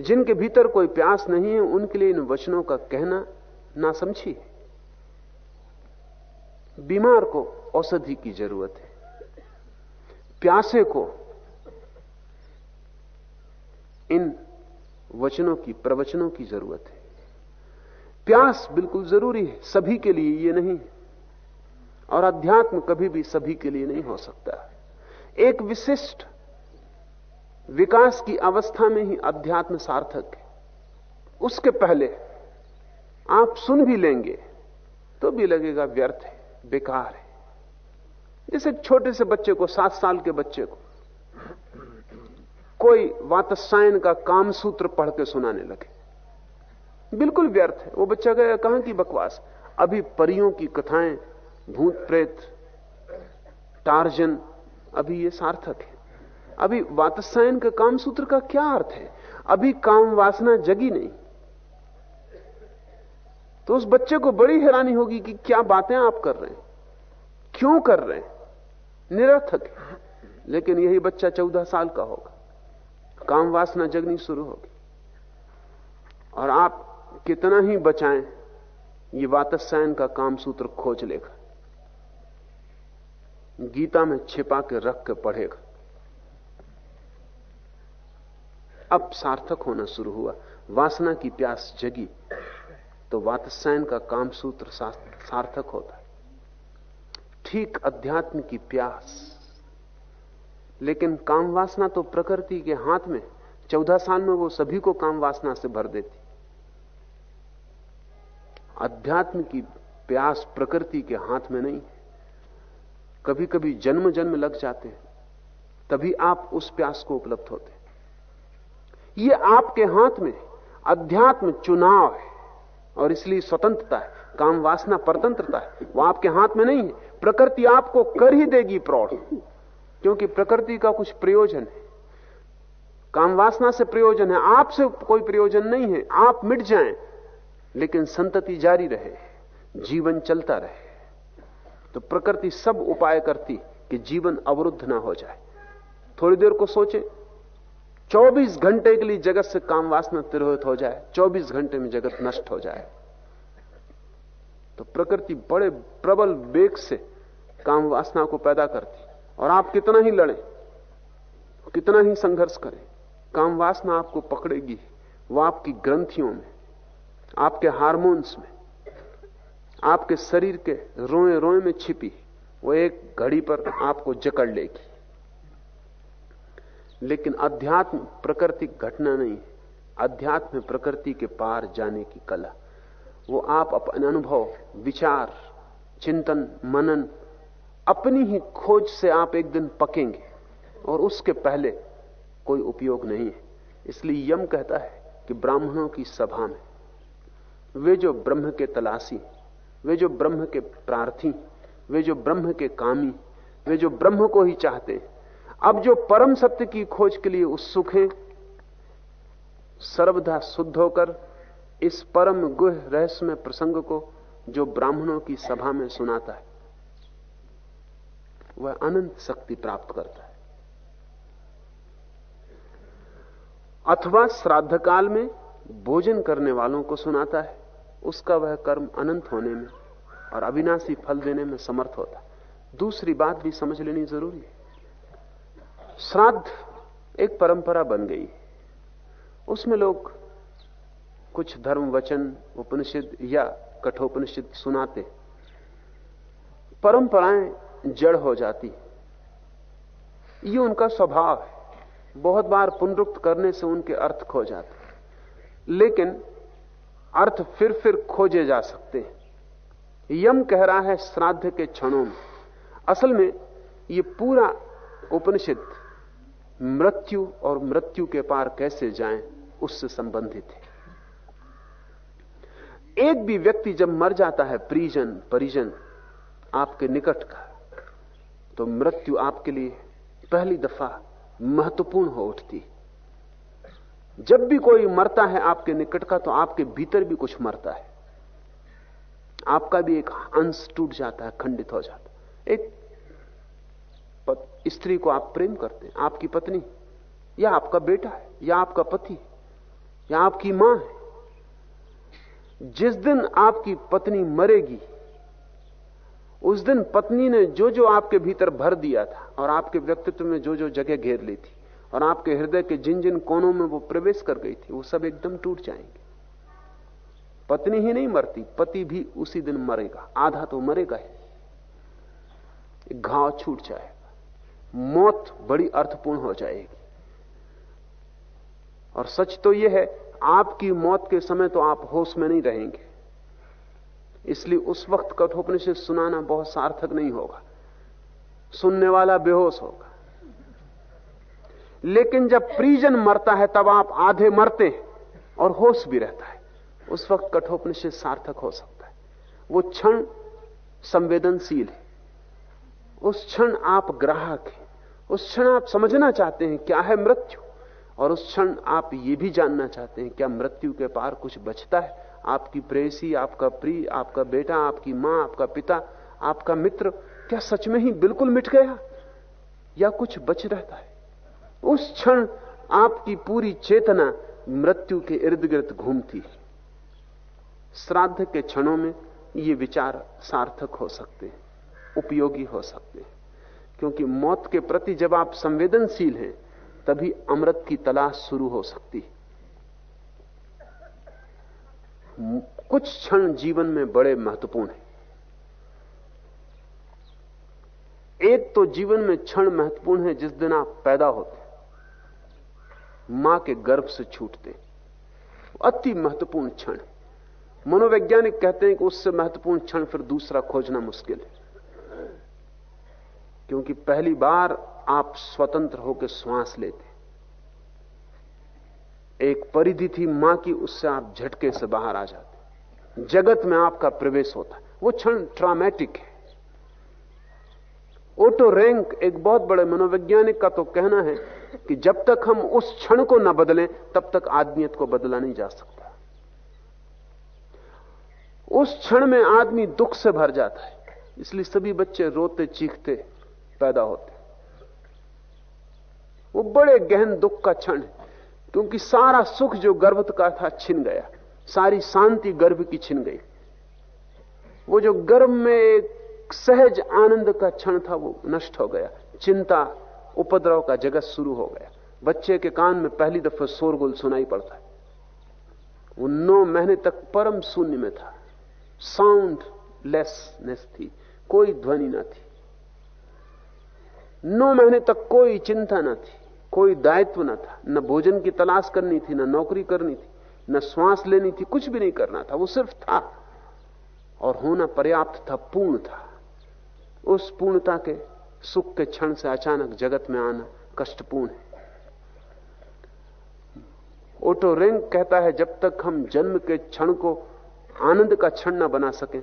जिनके भीतर कोई प्यास नहीं है, उनके लिए इन वचनों का कहना ना समझी बीमार को औषधि की ज़रूरत है। प्यासे को इन वचनों की, प्रवचनों की ज़रूरत है। प्यास बिल्कुल ज़रूरी है, सभी के लिए ये नहीं है। और अध्यात्म कभी भी सभी के लिए नहीं हो सकता। एक विशिष्ट विकास की अवस्था में ही अध्यात्म सार्थक है। उसके पहले आप सुन भी लेंगे तो भी लगेगा व्यर्थ है, बेकार है। जैसे छोटे से बच्चे को, सात साल के बच्चे को, कोई वातसायन का काम सूत्र पढ़ के सुनाने लगे। बिल्कुल व्यर्थ है। वो बच्चा गया कहाँ की बकवास? अभी परियों की कथाएँ, भूत प्रेत, टार्जन, अभी ये सार्थक है। अभी वातसायन का काम सूत्र का क्या अर्थ है? अभी काम वासना जगी नहीं। तो उस बच्चे को बड़ी हैरानी होगी कि क्या बातें आप कर रहे हैं। क्यों कर रहे हैं? निरर्थक लेकिन यही बच्चा चौदह साल का होगा। काम वासना जगनी शुरू होगी। और आप कितना ही बचाएँ, ये वातसायन का काम सूत्र खोज लेगा। गीता में छिपा के रख के पढ़ेगा। अब सार्थक होना शुरू हुआ। वासना की प्यास जगी तो वातसायन का काम सूत्र सार्थक होता। है ठीक अध्यात्म की प्यास। लेकिन काम वासना तो प्रकृति के हाथ में, चौदह साल में वो सभी को काम वासना से भर देती। अध्यात्म की प्यास प्रकृति के हाथ में नहीं कभी कभी जन्म जन्म लग जाते हैं, तभी आप उस प्यास को उपलब्ध होते ये आपके हाथ में अध्यात्म चुनाव है। और इसलिए स्वतंत्रता है। काम वासना परतंत्रता है। वो आपके हाथ में नहीं है। प्रकृति आपको कर ही देगी प्रौढ़। क्योंकि प्रकृति का कुछ प्रयोजन है। काम वासना से प्रयोजन है। आपसे कोई प्रयोजन नहीं है। आप मिट जाएँ। लेकिन संतति जारी रहे। जीवन चलता रहे। तो प्रकृति सब उपाय करती कि जीवन अवरुद्ध ना हो जाए। थोड़ी देर को सोचे। 24 घंटे के लिए जगत से काम वासना तिरोहित हो जाए 24 घंटे में जगत नष्ट हो जाए। तो प्रकृति बड़े प्रबल वेग से काम वासना को पैदा करती। और आप कितना ही लड़ें, कितना ही संघर्ष करें, काम वासना आपको पकड़ेगी वो आपकी ग्रंथियों में, आपके हार्मोन्स में, आपके शरीर के रोए रोए में छिपी, वो एक घड़ी पर आपको जकड़ लेगी। लेकिन अध्यात्म प्रकृति घटना नहीं है अध्यात्म प्रकृति के पार जाने की कला। वो आप अपने अनुभव, विचार, चिंतन, मनन, अपनी ही खोज से आप एक दिन पकेंगे और उसके पहले कोई उपयोग नहीं है। इसलिए यम कहता है कि ब्राह्मणों की सभा में वे जो ब्रह्म के तलाशी, वे जो ब्रह्म के प्रार्थी, वे जो ब्रह्म के कामी, वे जो ब्रह्म को ही चाहते हैं अब जो परम सत्य की खोज के लिए उत्सुक हैं सर्वधा शुद्ध होकर इस परम गुह रहस्यमय प्रसंग को जो ब्राह्मणों की सभा में सुनाता है, वह अनंत शक्ति प्राप्त करता है। अथवा श्राद्ध काल में भोजन करने वालों को सुनाता है, उसका वह कर्म अनंत होने में और अविनाशी फल देने में समर्थ होता है। दूसरी बात भी समझ लेनी ज़रूरी है। श्राद्ध एक परंपरा बन गई। उसमें लोग कुछ धर्म, वचन, उपनिषद या कठोपनिषद सुनाते। परंपराएँ जड़ हो जाती। ये उनका स्वभाव है। बहुत बार पुनरुक्त करने से उनके अर्थ खो जाते। लेकिन अर्थ फिर फिर खोजे जा सकते हैं। यम कह रहा है श्राद्ध के क्षणों में। असल में ये पूरा उपनिषद मृत्यु और मृत्यु के पार कैसे जाएँ, उससे संबंधित है। एक भी व्यक्ति जब मर जाता है, परिजन परिजन, आपके निकट का तो मृत्यु आपके लिए पहली दफ़ा महत्वपूर्ण हो उठती जब भी कोई मरता है आपके निकट का तो आपके भीतर भी कुछ मरता है। आपका भी एक अंश टूट जाता है, खंडित हो जाता है। एक स्त्री को आप प्रेम करते हैं, आपकी पत्नी, या आपका बेटा है, या आपका पति या आपकी माँ है। जिस दिन आपकी पत्नी मरेगी, उस दिन पत्नी ने जो जो आपके भीतर भर दिया था, और आपके व्यक्तित्व में जो जो जगह घेर ली थी, और आपके हृदय के जिन जिन कोनों में वो प्रवेश कर गई थी, वो सब एकदम टूट जाएँगे। पत्नी ही नहीं मरती, पति भी उसी दिन मरेगा, आधा तो मरेगा ही। घाव छूट जाएगा मौत बड़ी अर्थपूर्ण हो जाएगी। और सच तो यह है, आपकी मौत के समय तो आप होश में नहीं रहेंगे। इसलिए उस वक्त कठोपनिषद सुनाना बहुत सार्थक नहीं होगा। सुनने वाला बेहोश होगा। लेकिन जब प्रिजन मरता है, तब आप आधे मरते हैं और होश भी रहता है। उस वक्त कठोपनिषद सार्थक हो सकता है। वो क्षण संवेदनशील है। उस क्षण आप ग्राहक हैं। उस क्षण आप समझना चाहते हैं क्या है मृत्यु। और उस क्षण आप ये भी जानना चाहते हैं क्या मृत्यु के पार कुछ बचता है। आपकी प्रेसी, आपका प्रिय आपका बेटा, आपकी माँ, आपका पिता, आपका मित्र, क्या सच में ही बिल्कुल मिट गया? या कुछ बच रहता है? उस क्षण आपकी पूरी चेतना मृत्यु के इर्द गिर्द घूमती है। श्राद्ध के क्षणों में ये विचार सार्थक हो सकते हैं। उपयोगी हो सकते हैं। क्योंकि मौत के प्रति जब आप संवेदनशील हैं, तभी अमृत की तलाश शुरू हो सकती है। कुछ क्षण जीवन में बड़े महत्वपूर्ण हैं। एक तो जीवन में क्षण महत्वपूर्ण है जिस दिन आप पैदा होते माँ के गर्भ से छूटते अति महत्वपूर्ण क्षण मनोवैज्ञानिक कहते हैं कि उससे महत्वपूर्ण क्षण फिर दूसरा खोजना मुश्किल है। क्योंकि पहली बार आप स्वतंत्र होकर श्वास लेते एक परिधि थी माँ की, उससे आप झटके से बाहर आ जाते जगत में आपका प्रवेश होता है। वो क्षण ट्रामेटिक है। ओटो रैंक एक बहुत बड़े मनोवैज्ञानिक का तो कहना है कि जब तक हम उस क्षण को न बदलें, तब तक आदमियत को बदला नहीं जा सकता। उस क्षण में आदमी दुख से भर जाता है। इसलिए सभी बच्चे रोते चीखते पैदा होते वो बड़े गहन दुख का क्षण है, क्योंकि सारा सुख जो गर्भ का था छिन गया। सारी शांति गर्भ की छिन गई। वो जो गर्भ में एक सहज आनंद का क्षण था, वो नष्ट हो गया। चिंता, उपद्रव का जगत शुरू हो गया। बच्चे के कान में पहली दफे शोरगुल सुनाई पड़ता है। वो नौ महीने तक परम शून्य में था। साउंड लेसनेस थी। कोई ध्वनि ना थी। नौ महीने तक कोई चिंता न थी, कोई दायित्व न था। न भोजन की तलाश करनी थी, न नौकरी करनी थी, न श्वास लेनी थी, कुछ भी नहीं करना था, वो सिर्फ़ था। और होना पर्याप्त था, पूर्ण था। उस पूर्णता के सुख के क्षण से अचानक जगत में आना कष्टपूर्ण है। ओटो रेंग कहता है, जब तक हम जन्म के क्षण को आनंद का क्षण न बना सके,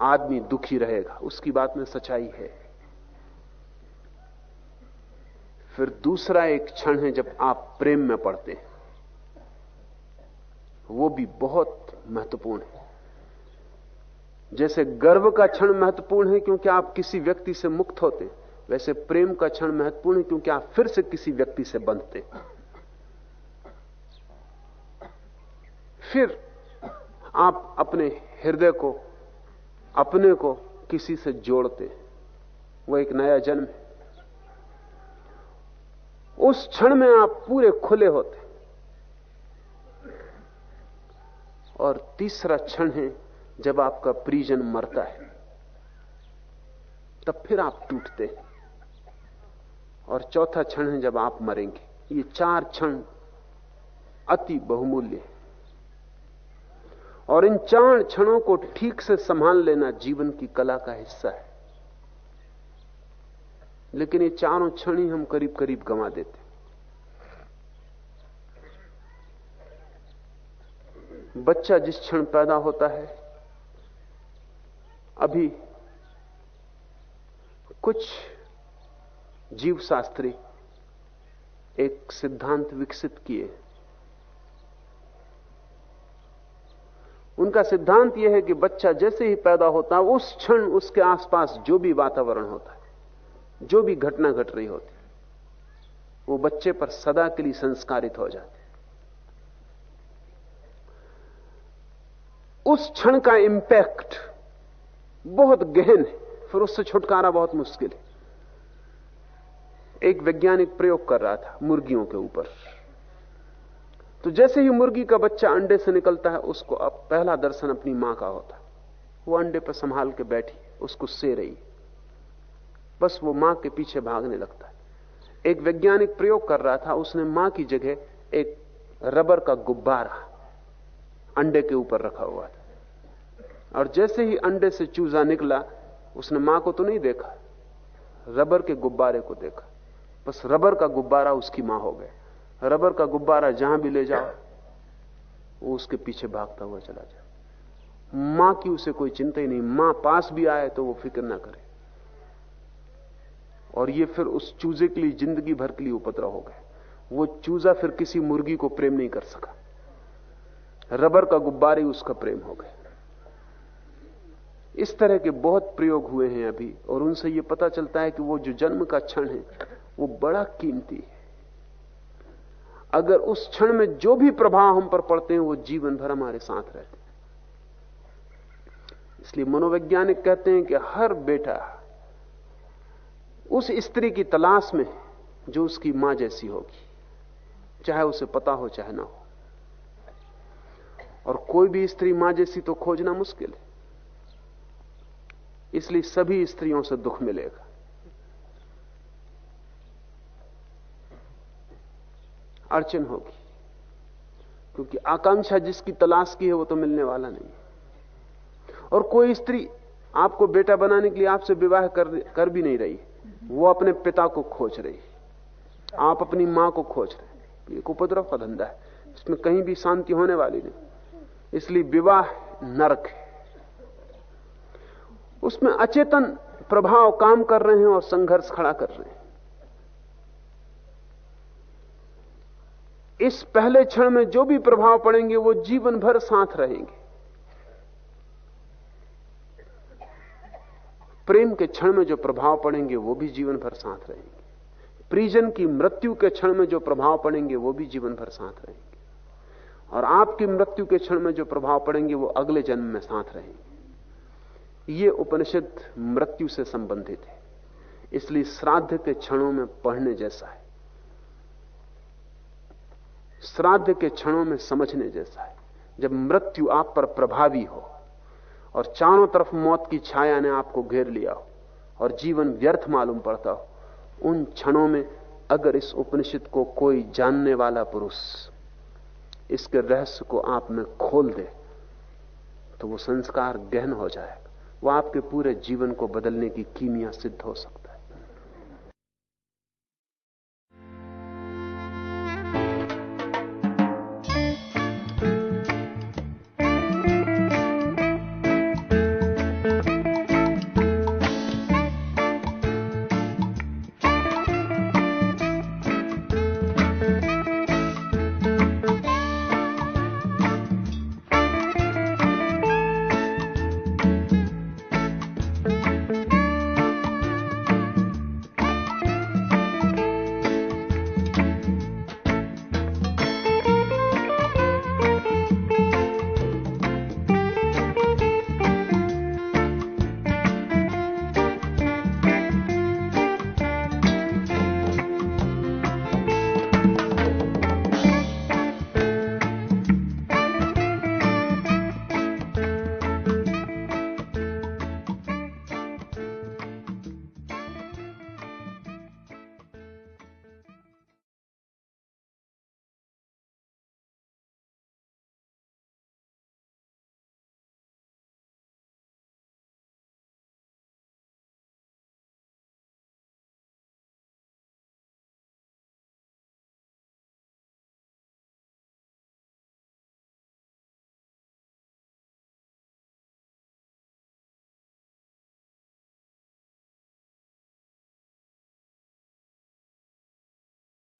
आदमी दुखी रहेगा। उसकी बात में सच्चाई है। फिर दूसरा एक क्षण है जब आप प्रेम में पड़ते हैं। वो भी बहुत महत्वपूर्ण है। जैसे गर्व का क्षण महत्वपूर्ण है क्योंकि आप किसी व्यक्ति से मुक्त होते वैसे प्रेम का क्षण महत्वपूर्ण है क्योंकि आप फिर से किसी व्यक्ति से बंधते फिर आप अपने हृदय को, अपने को किसी से जोड़ते वो एक नया जन्म है। उस क्षण में आप पूरे खुले होते। और तीसरा क्षण है जब आपका प्रिजन मरता है, तब फिर आप टूटते और चौथा क्षण है जब आप मरेंगे। ये चार क्षण अति बहुमूल्य है। और इन चार क्षणों को ठीक से संभाल लेना जीवन की कला का हिस्सा है। लेकिन ये चारों क्षण ही हम करीब करीब गंवा देते बच्चा जिस क्षण पैदा होता है, अभी कुछ जीवशास्त्री एक सिद्धांत विकसित किए। उनका सिद्धांत यह है कि बच्चा जैसे ही पैदा होता है, उस क्षण उसके आसपास जो भी वातावरण होता है जो भी घटना घट रही होती, वो बच्चे पर सदा के लिए संस्कारित हो जाते। उस क्षण का इंपैक्ट बहुत गहन है, फिर उससे छुटकारा बहुत मुश्किल है। एक वैज्ञानिक प्रयोग कर रहा था, मुर्गियों के ऊपर। तो जैसे ही मुर्गी का बच्चा अंडे से निकलता है, उसको अब पहला दर्शन अपनी माँ का होता। वो अंडे पर संभाल के बैठी, उसको से रही। बस वो माँ के पीछे भागने लगता है। एक वैज्ञानिक प्रयोग कर रहा था, उसने माँ की जगह एक रबर का गुब्बारा अंडे के ऊपर रखा हुआ था। और जैसे ही अंडे से चूजा निकला, उसने माँ को तो नहीं देखा, रबर के गुब्बारे को देखा। बस रबर का गुब्बारा उसकी माँ हो गया। रबर का गुब्बारा जहाँ भी ले जाओ, वो उसके पीछे भागता हुआ चला जाए। माँ की उसे कोई चिंता ही नहीं। माँ पास भी आए तो वो फ़िक्र ना करे। और ये फिर उस चूजे के लिए, ज़िंदगी भर के लिए उपद्रव हो गए। वो चूजा फिर किसी मुर्गी को प्रेम नहीं कर सका। रबर का गुब्बारे उसका प्रेम हो गया इस तरह के बहुत प्रयोग हुए हैं अभी, और उनसे यह पता चलता है कि वो जो जन्म का क्षण है, वो बड़ा कीमती है। अगर उस क्षण में जो भी प्रभाव हम पर पड़ते हैं, वो जीवन भर हमारे साथ रहते हैं। इसलिए मनोवैज्ञानिक कहते हैं कि हर बेटा उस स्त्री की तलाश में जो उसकी माँ जैसी होगी चाहे उसे पता हो चाहे ना हो। और कोई भी स्त्री माँ जैसी तो खोजना मुश्किल है। इसलिए सभी स्त्रियों से दुख मिलेगा। अड़चन होगी क्योंकि आकांक्षा जिसकी तलाश की है वो तो मिलने वाला नहीं और कोई स्त्री आपको बेटा बनाने के लिए आपसे विवाह कर, कर भी नहीं रही वो अपने पिता को खोज रही आप अपनी माँ को खोज रहे एक उपद्रव का धंधा है। इसमें कहीं भी शांति होने वाली नहीं। इसलिए विवाह नरक है। उसमें अचेतन प्रभाव काम कर रहे हैं और संघर्ष खड़ा कर रहे हैं। इस पहले क्षण में जो भी प्रभाव पड़ेंगे, वो जीवन भर साथ रहेंगे। प्रेम के क्षण में जो प्रभाव पड़ेंगे, वो भी जीवन भर साथ रहेंगे। प्रिजन की मृत्यु के क्षण में जो प्रभाव पड़ेंगे, वो भी जीवन भर साथ रहेंगे। और आपकी मृत्यु के क्षण में जो प्रभाव पड़ेंगे, वो अगले जन्म में साथ रहेंगे। ये उपनिषद मृत्यु से संबंधित है। इसलिए श्राद्ध के क्षणों में पढ़ने जैसा है। श्राद्ध के क्षणों में समझने जैसा है। जब मृत्यु आप पर प्रभावी हो और चारों तरफ़ मौत की छाया ने आपको घेर लिया हो और जीवन व्यर्थ मालूम पड़ता हो। उन क्षणों में अगर इस उपनिषद को कोई जानने वाला पुरुष इसके रहस्य को आप में खोल दे तो वो संस्कार गहन हो जाएगा वो आपके पूरे जीवन को बदलने की कीमिया सिद्ध हो सकता